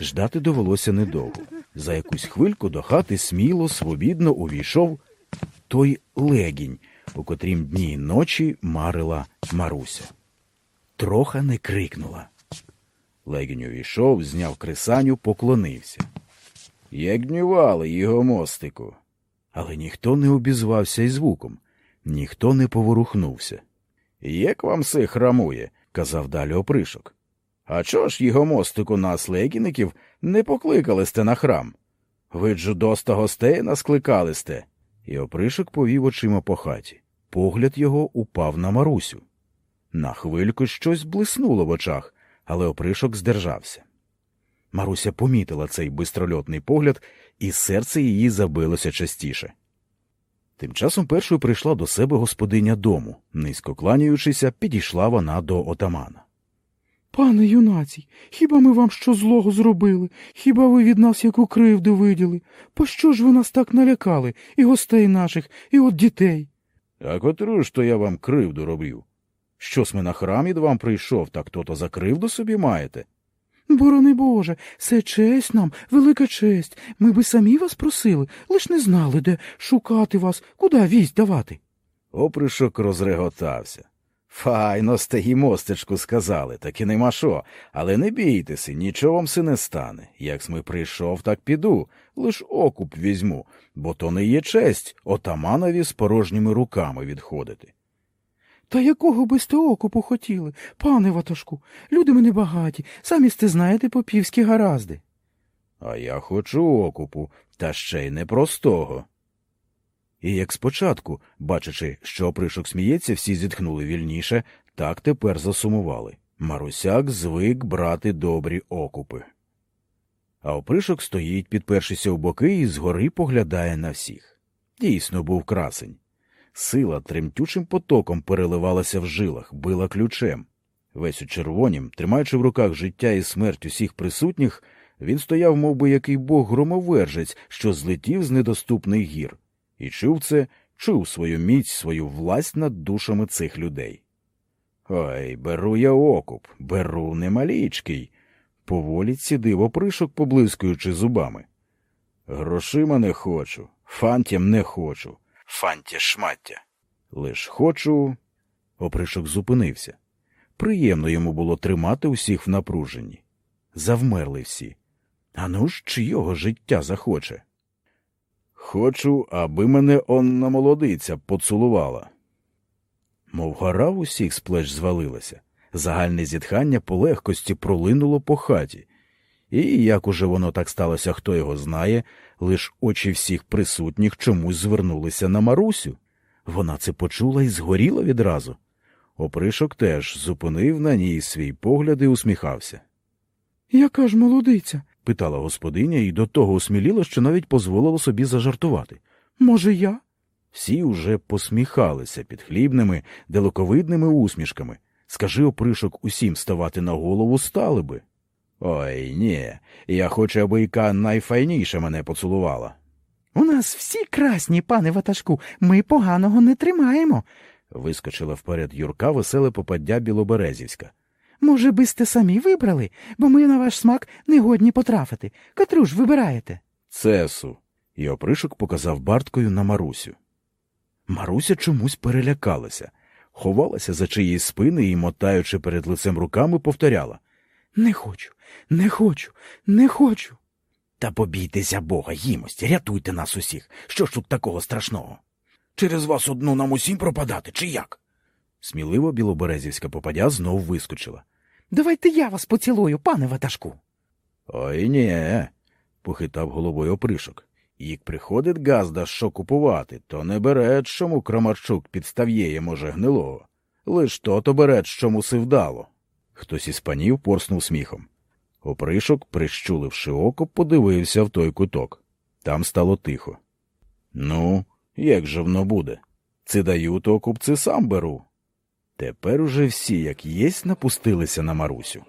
Ждати довелося недовго. За якусь хвильку до хати сміло, свобідно увійшов той легінь, у котрім дні й ночі марила Маруся. Троха не крикнула. Легінь увійшов, зняв кресаню, поклонився. Як гнівали його мостику. Але ніхто не обізвався й звуком, ніхто не поворухнувся. Як вам се храмує, казав далі опришок. А чого ж його мостику нас, легіників, не покликали сте на храм? Ви ж доста гостей наскликали сте. І опришок повів очима по хаті. Погляд його упав на Марусю. На хвильку щось блиснуло в очах, але опришок здержався. Маруся помітила цей бистрольотний погляд, і серце її забилося частіше. Тим часом першою прийшла до себе господиня дому. Низько кланяючися, підійшла вона до отамана. Пане юнацій, хіба ми вам що злого зробили? Хіба ви від нас яку кривду виділи? Пощо ж ви нас так налякали, і гостей наших, і от дітей? А котру ж то я вам кривду робив? Щось ми на храмі до вам прийшов, так то-то за кривду собі маєте? Борони Боже, це честь нам, велика честь. Ми би самі вас просили, лиш не знали, де шукати вас, куди вість давати. Опришок розреготався. Файно сте мостечку сказали, так і нема що. Але не бійтеся, нічого вам си не стане. Як ми прийшов, так піду, лиш окуп візьму, бо то не є честь отаманові з порожніми руками відходити. Та якого би сте окупу хотіли, пане ватажку? Люди ми небагаті, самі сте знаєте попівські гаразди. А я хочу окупу, та ще й непростого. І як спочатку, бачачи, що опришок сміється, всі зітхнули вільніше, так тепер засумували. Марусяк звик брати добрі окупи. А опришок стоїть, підпершися в боки, і згори поглядає на всіх. Дійсно був красень. Сила тремтючим потоком переливалася в жилах, била ключем. Весь у червонім, тримаючи в руках життя і смерть усіх присутніх, він стояв, мов би, який бог громовержець, що злетів з недоступних гір, і чув це, чув свою міць, свою власть над душами цих людей. Ой, беру я окуп, беру немалічкий. Поволі цідив опришок, поблискуючи зубами. Грошима не хочу, фантям не хочу. Фанті. Лиш хочу. Опришок зупинився. Приємно йому було тримати усіх в напруженні. Завмерли всі. А ну ж чийого життя захоче? Хочу, аби мене онна молодиця поцілувала. Мов гора в усіх з плеч звалилася. Загальне зітхання по легкості пролинуло по хаті. І як уже воно так сталося, хто його знає, лиш очі всіх присутніх чомусь звернулися на Марусю. Вона це почула і згоріла відразу. Опришок теж зупинив на ній свій погляд і усміхався. Яка ж молодиця? Питала господиня і до того осміліла, що навіть дозволила собі зажартувати. Може, я? Всі уже посміхалися під хлібними, далековидними усмішками. Скажи опришок усім ставати на голову стали би. Ой, ні, я хочу, аби яка найфайніша мене поцілувала. У нас всі красні, пане ватажку, ми поганого не тримаємо. Вискочила вперед Юрка веселе попаддя Білоберезівська. Може, би сте самі вибрали, бо ми на ваш смак не годні потрафити. Котру ж вибираєте? Цесу. І опришок показав барткою на Марусю. Маруся чомусь перелякалася, ховалася за чиїсь спини і, мотаючи перед лицем руками, повторяла Не хочу, не хочу, не хочу. Та побійтеся Бога, їмость, рятуйте нас усіх. Що ж тут такого страшного? Через вас одну нам усім пропадати, чи як? Сміливо білоберезівська попадя знов вискочила. Давайте я вас поцілую, пане ватажку. Ой ні, похитав головою опришок. Як приходить газда що купувати, то не бере, чому Крамарчук підстав'єє, може, гнилого. Лиш то-то бере, що муси вдало. Хтось із панів порснув сміхом. Опришок, прищуливши око, подивився в той куток. Там стало тихо. Ну, як же воно буде? Це даю, то купці сам беру. Тепер уже всі, як єсть, напустилися на Марусю.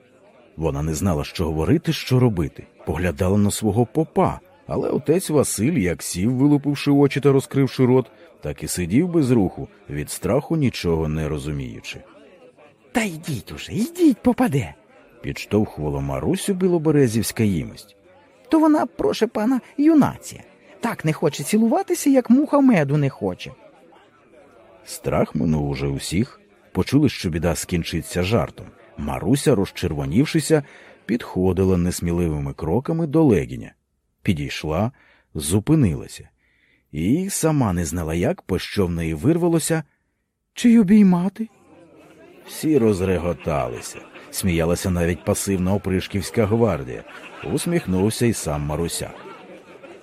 Вона не знала, що говорити, що робити, поглядала на свого попа, але отець Василь, як сів, вилупивши очі та розкривши рот, так і сидів без руху, від страху нічого не розуміючи. Та йдіть уже, йдіть, попаде. Підштовхувала Марусю білоберезівська їмость. То вона, проше пана, юнація. Так не хоче цілуватися, як муха меду не хоче. Страх минув уже усіх. Почули, що біда скінчиться жартом. Маруся, розчервонівшися, підходила несміливими кроками до легіня. Підійшла, зупинилася. І сама не знала, як, пощо в неї вирвалося. Чи обіймати? Всі розреготалися. Сміялася навіть пасивна опришківська гвардія. Усміхнувся й сам Марусяк.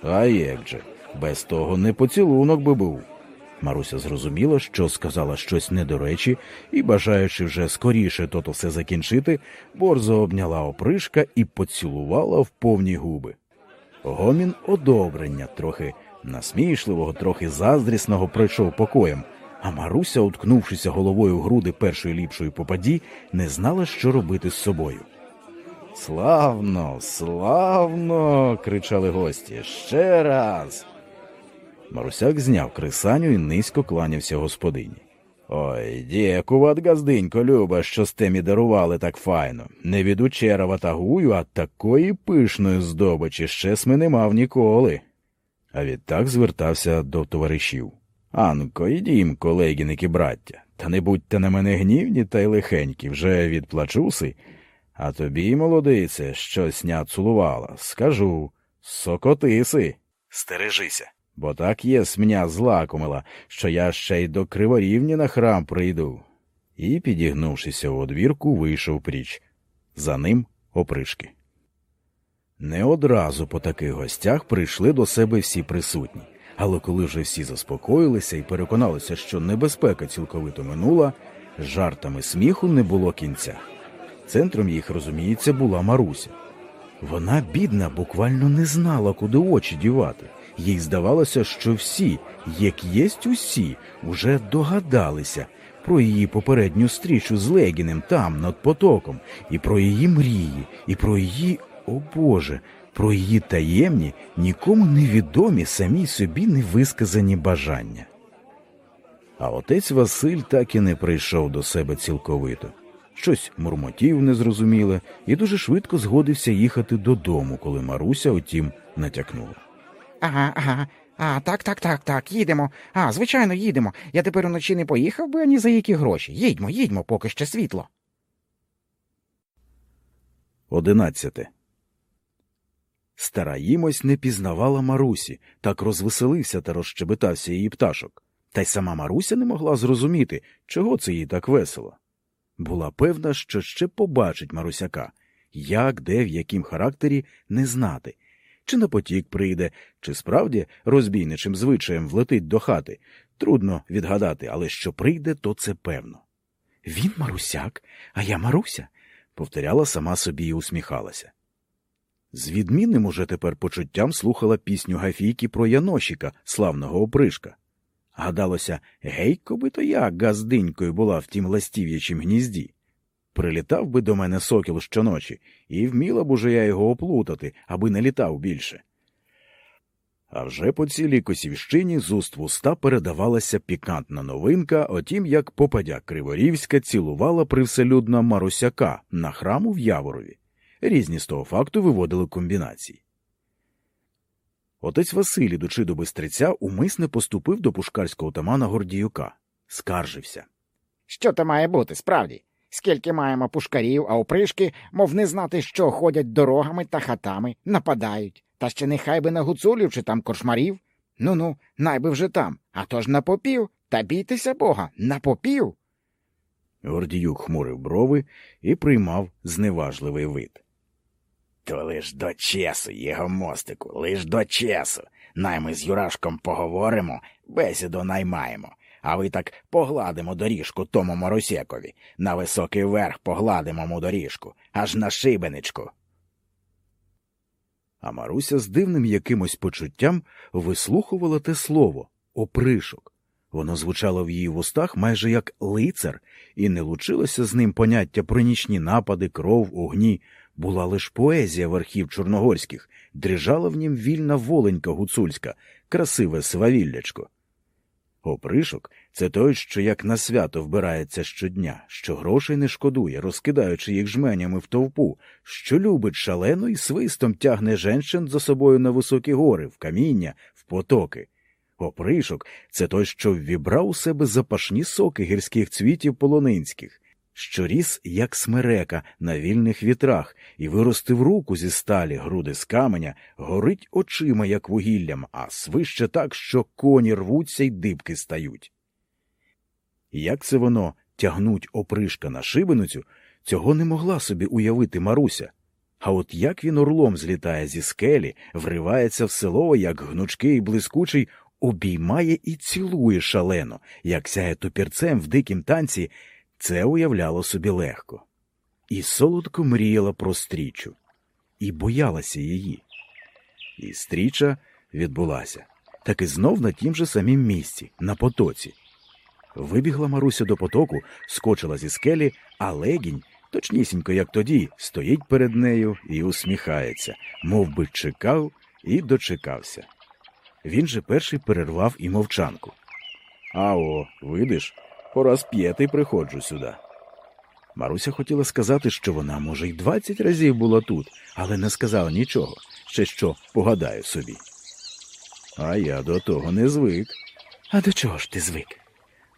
А як же, без того не поцілунок би був. Маруся зрозуміла, що сказала щось не до речі, і, бажаючи вже скоріше то все закінчити, борзо обняла опришка і поцілувала в повні губи. Гомін одобрення, трохи насмішливого, трохи заздрісного, пройшов покоєм, а Маруся, уткнувшися головою в груди першої ліпшої попаді, не знала, що робити з собою. Славно, славно. кричали гості. Ще раз. Марусяк зняв крисаню і низько кланявся господині. Ой, дякуват, газдинько, люба, що з темі дарували так файно. Не від учера ватагую, а такої пишної здобичі ще сми не мав ніколи. А відтак звертався до товаришів. Анко, ідім, колегіники браття, та не будьте на мене гнівні та й лихенькі, вже відплачуси. А тобі, молодице, щось ня цулувала, скажу, сокотиси. Стережися бо так єс мене злакомила, що я ще й до криворівні на храм прийду. І, підігнувшися у одвірку, вийшов пріч. За ним опришки. Не одразу по таких гостях прийшли до себе всі присутні, але коли вже всі заспокоїлися і переконалися, що небезпека цілковито минула, жартами сміху не було кінця. Центром їх, розуміється, була Маруся. Вона, бідна, буквально не знала, куди очі дівати. Їй здавалося, що всі, як єсть усі, уже догадалися про її попередню стрічу з Легіним там, над потоком, і про її мрії, і про її, о Боже, про її таємні, нікому невідомі самій собі невисказані бажання. А отець Василь так і не прийшов до себе цілковито. Щось мурмотів незрозуміле і дуже швидко згодився їхати додому, коли Маруся, утім, натякнула. Ага, ага. А, так, так, так, так, їдемо. А, звичайно, їдемо. Я тепер уночі не поїхав би ані за які гроші. Їдьмо, їдьмо, поки ще світло. Одинадцяте. Стара їмось не пізнавала Марусі, так розвеселився та розщебетався її пташок. Та й сама Маруся не могла зрозуміти, чого це їй так весело. Була певна, що ще побачить Марусяка, як, де, в яким характері не знати, чи на потік прийде, чи справді розбійничим звичаєм влетить до хати. Трудно відгадати, але що прийде, то це певно. Він Марусяк, а я Маруся, повторяла сама собі і усміхалася. З відмінним уже тепер почуттям слухала пісню Гафійки про Яношіка, славного опришка. Гадалося, гейко би то я газдинькою була в тім ластів'ячім гнізді. Прилітав би до мене сокіл щоночі, і вміла б уже я його оплутати, аби не літав більше. А вже по цілій косівщині з уст в уста передавалася пікантна новинка, отім як попадя Криворівська цілувала привселюдна Марусяка на храму в Яворові. Різні з того факту виводили комбінації. Отець Василь, ідучи до бистриця, умисне поступив до пушкарського отамана Гордіюка. Скаржився. Що то має бути, справді? Скільки маємо пушкарів, а опришки, мов не знати, що ходять дорогами та хатами, нападають. Та ще нехай би на гуцулів чи там коршмарів. Ну ну, найби вже там, а то ж на попів, та бійтеся бога, на попів. Гордіюк хмурив брови і приймав зневажливий вид. То лиш до чесу, його мостику, лиш до чесу. Най ми з Юрашком поговоримо, бесіду наймаємо. А ви так погладимо доріжку тому Марусєкові, на високий верх погладимо му доріжку, аж на шибеничку. А Маруся з дивним якимось почуттям вислухувала те слово опришок. Воно звучало в її вустах майже як лицар, і не лучилося з ним поняття про нічні напади, кров, огні. Була лиш поезія верхів чорногорських, дрижала в нім вільна воленька гуцульська, красиве свавіллячко. Опришок це той, що як на свято вбирається щодня, що грошей не шкодує, розкидаючи їх жменями в товпу, що любить шалено і свистом тягне женщин за собою на високі гори, в каміння, в потоки. Опришок це той, що ввібрав у себе запашні соки гірських цвітів полонинських, що ріс, як смерека, на вільних вітрах, і виростив руку зі сталі, груди з каменя, горить очима, як вугіллям, а свище так, що коні рвуться й дибки стають. Як це воно тягнуть опришка на шибеницю, цього не могла собі уявити Маруся. А от як він орлом злітає зі скелі, вривається в село, як гнучкий і блискучий, обіймає і цілує шалено, як сяє тупірцем в дикім танці, це уявляло собі легко. І солодко мріяла про стрічу, і боялася її. І стріча відбулася, так і знов на тім же самім місці, на потоці. Вибігла Маруся до потоку, скочила зі скелі, а легінь, точнісінько, як тоді, стоїть перед нею і усміхається, мов би чекав і дочекався. Він же перший перервав і мовчанку. Ао, видиш, по раз п'ятий приходжу сюди. Маруся хотіла сказати, що вона, може, й двадцять разів була тут, але не сказала нічого, ще що погадаю собі. А я до того не звик. А до чого ж ти звик?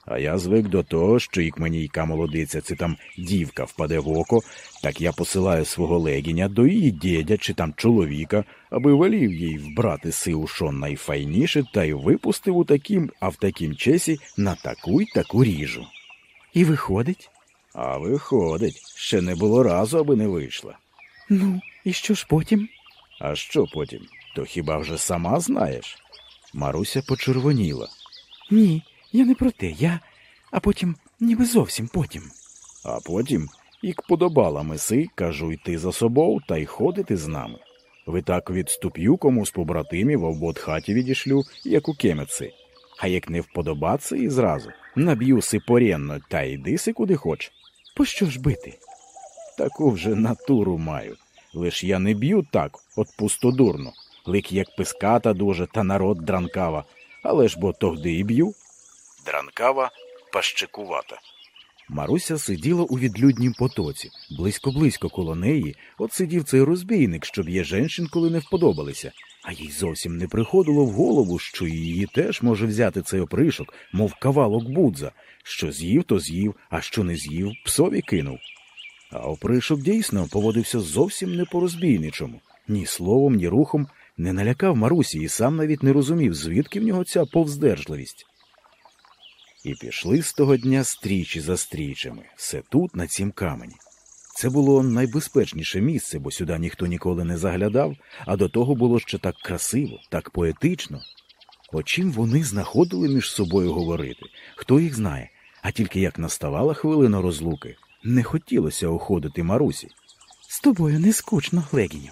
А я звик до того, що як мені яка молодиця, це там дівка впаде в око, так я посилаю свого легіня до її дідя чи там чоловіка, аби велів їй вбрати сиву шон найфайніше та й випустив у такім, а в такім чесі на таку й таку ріжу. І виходить? А виходить, ще не було разу, аби не вийшла. Ну, і що ж потім? А що потім? То хіба вже сама знаєш? Маруся почервоніла. Ні, я не про те, я. А потім, ніби зовсім потім. А потім, як подобала миси, кажу йти за собою та й ходити з нами. Ви так відступ'ю кому з побратимів обод хаті відішлю, як у кемеці. А як не вподобаться і зразу наб'ю си порєнно та йди си куди хоч. Пощо ж бити? Таку вже натуру маю. Лиш я не б'ю так, от пустодурно, лик як писката дуже та народ дранкава, але ж бо тогди і б'ю. Дранкава пащикувата. Маруся сиділа у відлюднім потоці, близько-близько коло неї, от сидів цей розбійник, що б'є женщин, коли не вподобалися, а їй зовсім не приходило в голову, що її теж може взяти цей опришок, мов кавалок будза, що з'їв, то з'їв, а що не з'їв, псові кинув. А опришок дійсно поводився зовсім не по-розбійничому, ні словом, ні рухом не налякав Марусі і сам навіть не розумів, звідки в нього ця повздержливість. І пішли з того дня стрічі за стрічами, все тут, на цім камені. Це було найбезпечніше місце, бо сюди ніхто ніколи не заглядав, а до того було ще так красиво, так поетично. О чим вони знаходили між собою говорити, хто їх знає, а тільки як наставала хвилина розлуки, не хотілося уходити Марусі. З тобою не скучно, Легіню.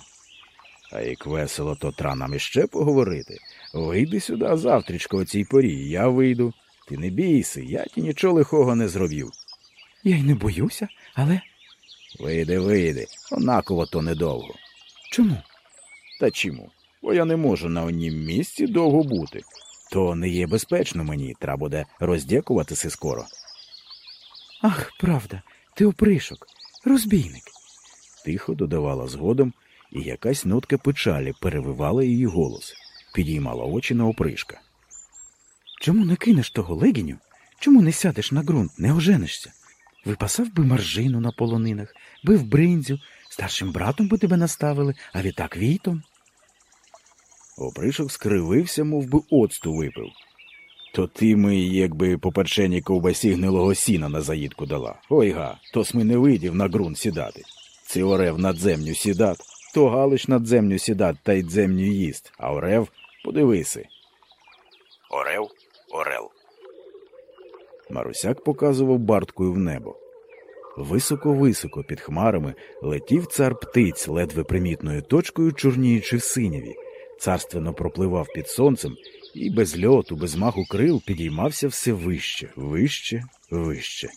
А як весело, то тра нам іще поговорити. Вийди сюди завтрічко о цій порі, я вийду. Ти не бійся, я ті нічого лихого не зробив. Я й не боюся, але Вийди, вийди, однаково то недовго. чому? Та чому? Бо я не можу на однім місці довго бути. То не є безпечно мені, треба буде роздякуватися скоро. Ах, правда, ти опришок, розбійник. Тихо додавала згодом, і якась нотка печалі перевивала її голос, підіймала очі на опришка. Чому не кинеш того легіню? Чому не сядеш на ґрунт, не оженишся? Випасав би маржину на полонинах, бив бринзю, старшим братом би тебе наставили, а відтак війтом. Опришок скривився, мов би оцту випив. То ти ми, якби по перченій ковбасі гнилого сіна на заїдку дала. Ой га, то сми не видів на ґрунт сідати. Це орев над землю сідат, то галич над землю сідат та й землю їсть, а орев подивиси. Орев, орел. Марусяк показував барткою в небо. Високо-високо під хмарами летів цар птиць, ледве примітною точкою чорніючи в синяві, царственно пропливав під сонцем і без льоту, без маху крил підіймався все вище, вище, вище.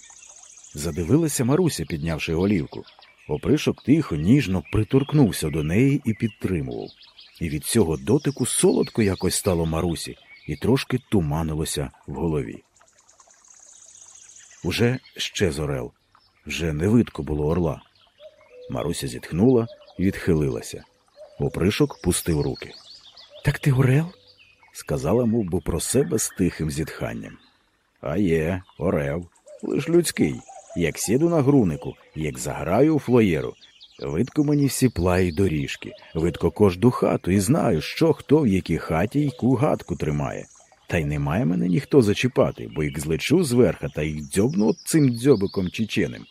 Задивилася Маруся, піднявши голівку. Опришок тихо, ніжно приторкнувся до неї і підтримував. І від цього дотику солодко якось стало Марусі, і трошки туманилося в голові. Уже ще зорел, вже не видко було орла. Маруся зітхнула і відхилилася. Опришок пустив руки. Так ти орел? Сказала мов би про себе з тихим зітханням. А є, орев, лиш людський. Як сіду на грунику, як заграю у флоєру. Видко мені всі плаї доріжки, видко кожну хату і знаю, що хто в якій хаті яку гадку тримає. Та й немає мене ніхто зачіпати, бо як злечу зверха та й дзьобну от цим дзьобиком чеченим.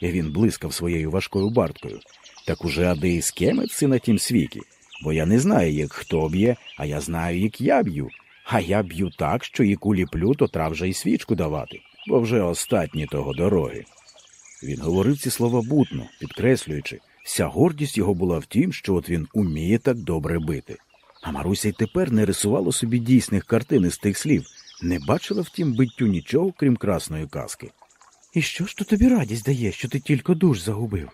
І він блискав своєю важкою барткою. Так уже ади і скеметься на тім світі, бо я не знаю, як хто б'є, а я знаю, як я б'ю. А я б'ю так, що яку ліплю, то тра вже й свічку давати, бо вже остатні того дороги. Він говорив ці слова бутно, підкреслюючи, вся гордість його була в тім, що от він уміє так добре бити. А Маруся й тепер не рисувала собі дійсних картин із тих слів, не бачила в тім биттю нічого, крім красної казки. І що ж то тобі радість дає, що ти тільки душ загубив?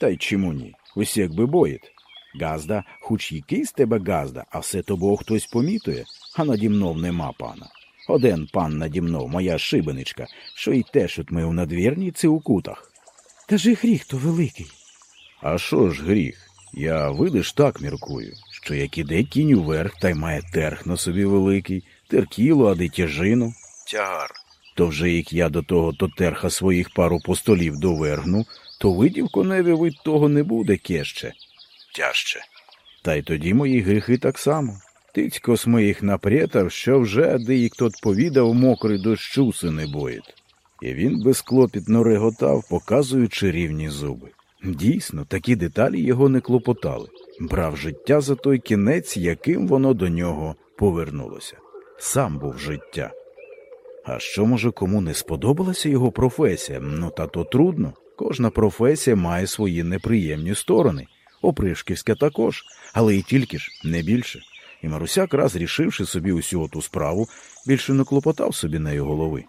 Та й чому ні? Усі якби боїть. Газда, хоч який з тебе газда, а все тобою хтось помітує, а наді мнов нема пана. Один пан наді мнов, моя шибеничка, що й теж от ми у надвірніці у кутах. Та ж і гріх то великий. А що ж гріх? Я видиш так міркую, що як іде кінь уверх, та й має терх на собі великий, теркіло, а дитяжину. Тягар. То вже як я до того то терха своїх пару постолів довергну, то видів коневі вид того не буде кеще. Тяжче. Та й тоді мої гріхи так само. Тицько моїх напретав, що вже деїк тот повідав мокрий дощу си не боїть. І він безклопітно реготав, показуючи рівні зуби. Дійсно, такі деталі його не клопотали. Брав життя за той кінець, яким воно до нього повернулося. Сам був життя. А що, може, кому не сподобалася його професія? Ну, та то трудно. Кожна професія має свої неприємні сторони. Опришківська також, але і тільки ж, не більше. І Марусяк, раз рішивши собі усю оту справу, більше не клопотав собі нею голови.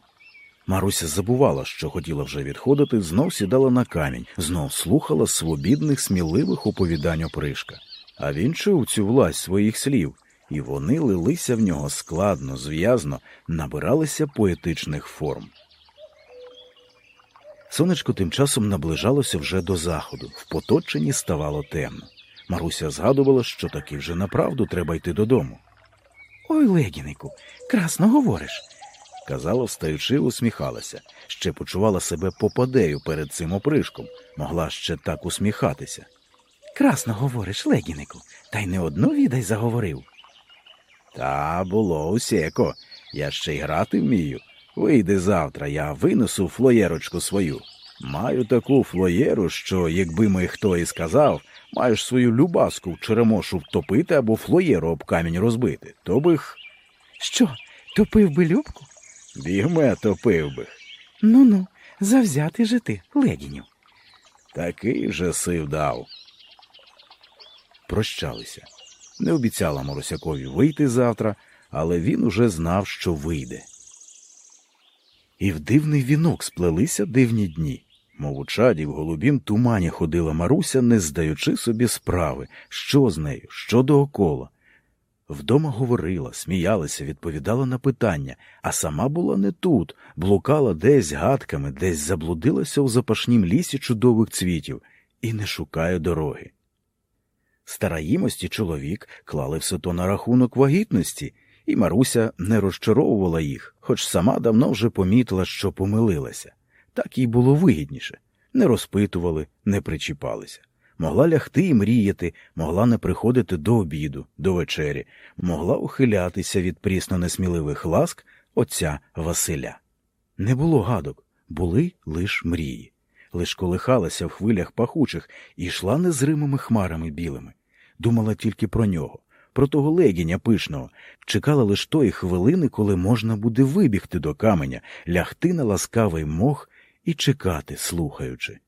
Маруся забувала, що хотіла вже відходити, знов сідала на камінь, знов слухала свобідних, сміливих оповідань опришка. А він чув цю власть своїх слів, і вони лилися в нього складно, зв'язно, набиралися поетичних форм. Сонечко тим часом наближалося вже до заходу, в поточенні ставало темно. Маруся згадувала, що таки вже направду треба йти додому. Ой, легінику, красно говориш. Казала, встаючи, усміхалася, ще почувала себе попадею перед цим опришком, могла ще так усміхатися. Красно говориш, легінику, та й не одну відай заговорив. Та було усяко. Я ще й грати вмію. Вийди завтра, я винесу флоєрочку свою. Маю таку флоєру, що, якби ми хто і сказав, маєш свою любаску в черемошу втопити або флоєру об камінь розбити, то бих Що, топив би Любку? бігме топив бих. Ну ну, завзяти же ти, легіню. Такий же сив дав. Прощалися. Не обіцяла Моросякові вийти завтра, але він уже знав, що вийде. І в дивний вінок сплелися дивні дні. Мов у чаді в голубім тумані ходила Маруся, не здаючи собі справи, що з нею, що доокола. Вдома говорила, сміялася, відповідала на питання, а сама була не тут, блукала десь гадками, десь заблудилася у запашнім лісі чудових цвітів і не шукає дороги. Стараїмості чоловік клали все то на рахунок вагітності, і Маруся не розчаровувала їх, хоч сама давно вже помітила, що помилилася. Так їй було вигідніше. Не розпитували, не причіпалися. Могла лягти і мріяти, могла не приходити до обіду, до вечері, могла ухилятися від прісно несміливих ласк, отця Василя. Не було гадок, були лиш мрії, лиш колихалася в хвилях пахучих і йшла незримими хмарами білими. Думала тільки про нього, про того легіня пишного, чекала лиш тої хвилини, коли можна буде вибігти до каменя, лягти на ласкавий мох і чекати, слухаючи.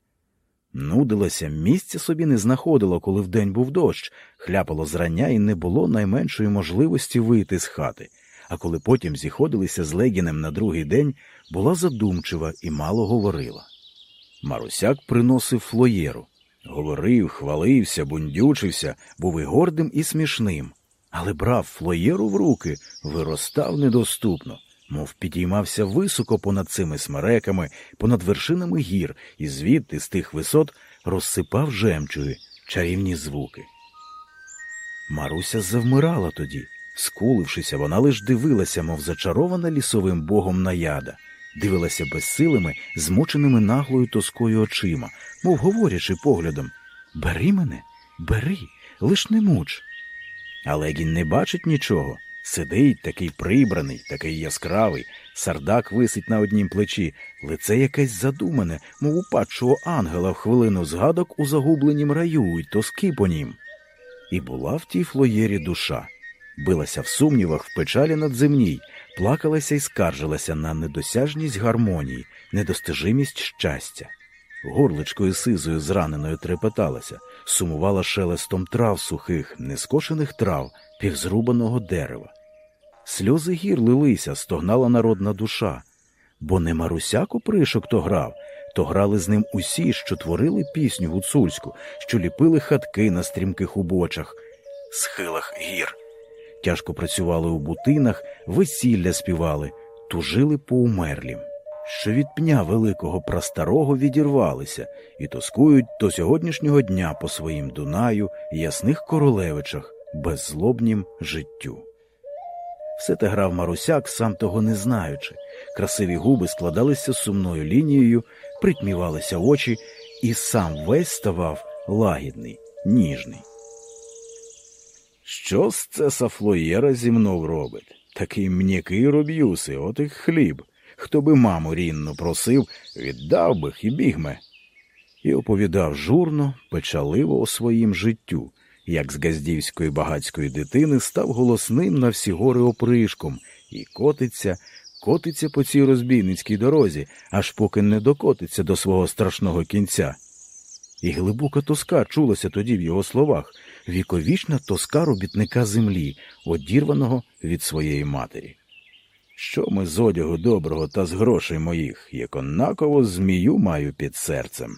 Нудилася, місця собі не знаходила, коли вдень був дощ, хляпало зрання і не було найменшої можливості вийти з хати. А коли потім зіходилися з Легінем на другий день, була задумчива і мало говорила. Марусяк приносив флоєру. Говорив, хвалився, бундючився, був і гордим, і смішним. Але брав флоєру в руки, виростав недоступно, мов підіймався високо понад цими смереками, понад вершинами гір, і звідти з тих висот розсипав жемчуги, чарівні звуки. Маруся завмирала тоді. Скулившися, вона лиш дивилася, мов зачарована лісовим богом наяда, дивилася безсилими, змученими наглою тоскою очима, мов говорячи поглядом Бери мене, бери, лиш не муч. Але він не бачить нічого. Сидить такий прибраний, такий яскравий, сардак висить на однім плечі, лице якесь задумане, мов у падшого ангела в хвилину згадок у загубленім раю й тоски по нім. І була в тій флоєрі душа, билася в сумнівах в печалі надземній, плакалася і скаржилася на недосяжність гармонії, недостижимість щастя. Горличкою сизою зраненою трепеталася, сумувала шелестом трав сухих, нескошених трав, півзрубаного дерева. Сльози гір лилися, стогнала народна душа, бо не Марусяку пришок то грав, то грали з ним усі, що творили пісню гуцульську, що ліпили хатки на стрімких убочах, схилах гір. Тяжко працювали у бутинах, весілля співали, тужили по умерлім що від пня великого прастарого відірвалися. І тоскують до сьогоднішнього дня по своїм Дунаю ясних королевичах беззлобнім життю. Все те грав Марусяк, сам того не знаючи. Красиві губи складалися сумною лінією, притмівалися очі, і сам весь ставав лагідний, ніжний. Що з це сафлоєра зі мною робить? Такий м'який роб'юси, от і хліб. Хто би маму рінну просив, віддав би і бігме. І оповідав журно, печаливо о своїм життю, як з газдівської багацької дитини став голосним на всі гори опришком і котиться, котиться по цій розбійницькій дорозі, аж поки не докотиться до свого страшного кінця. І глибока тоска чулася тоді в його словах віковічна тоска робітника землі, одірваного від своєї матері. Що ми з одягу доброго та з грошей моїх, як однаково змію маю під серцем.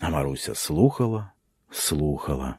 А Маруся слухала, слухала.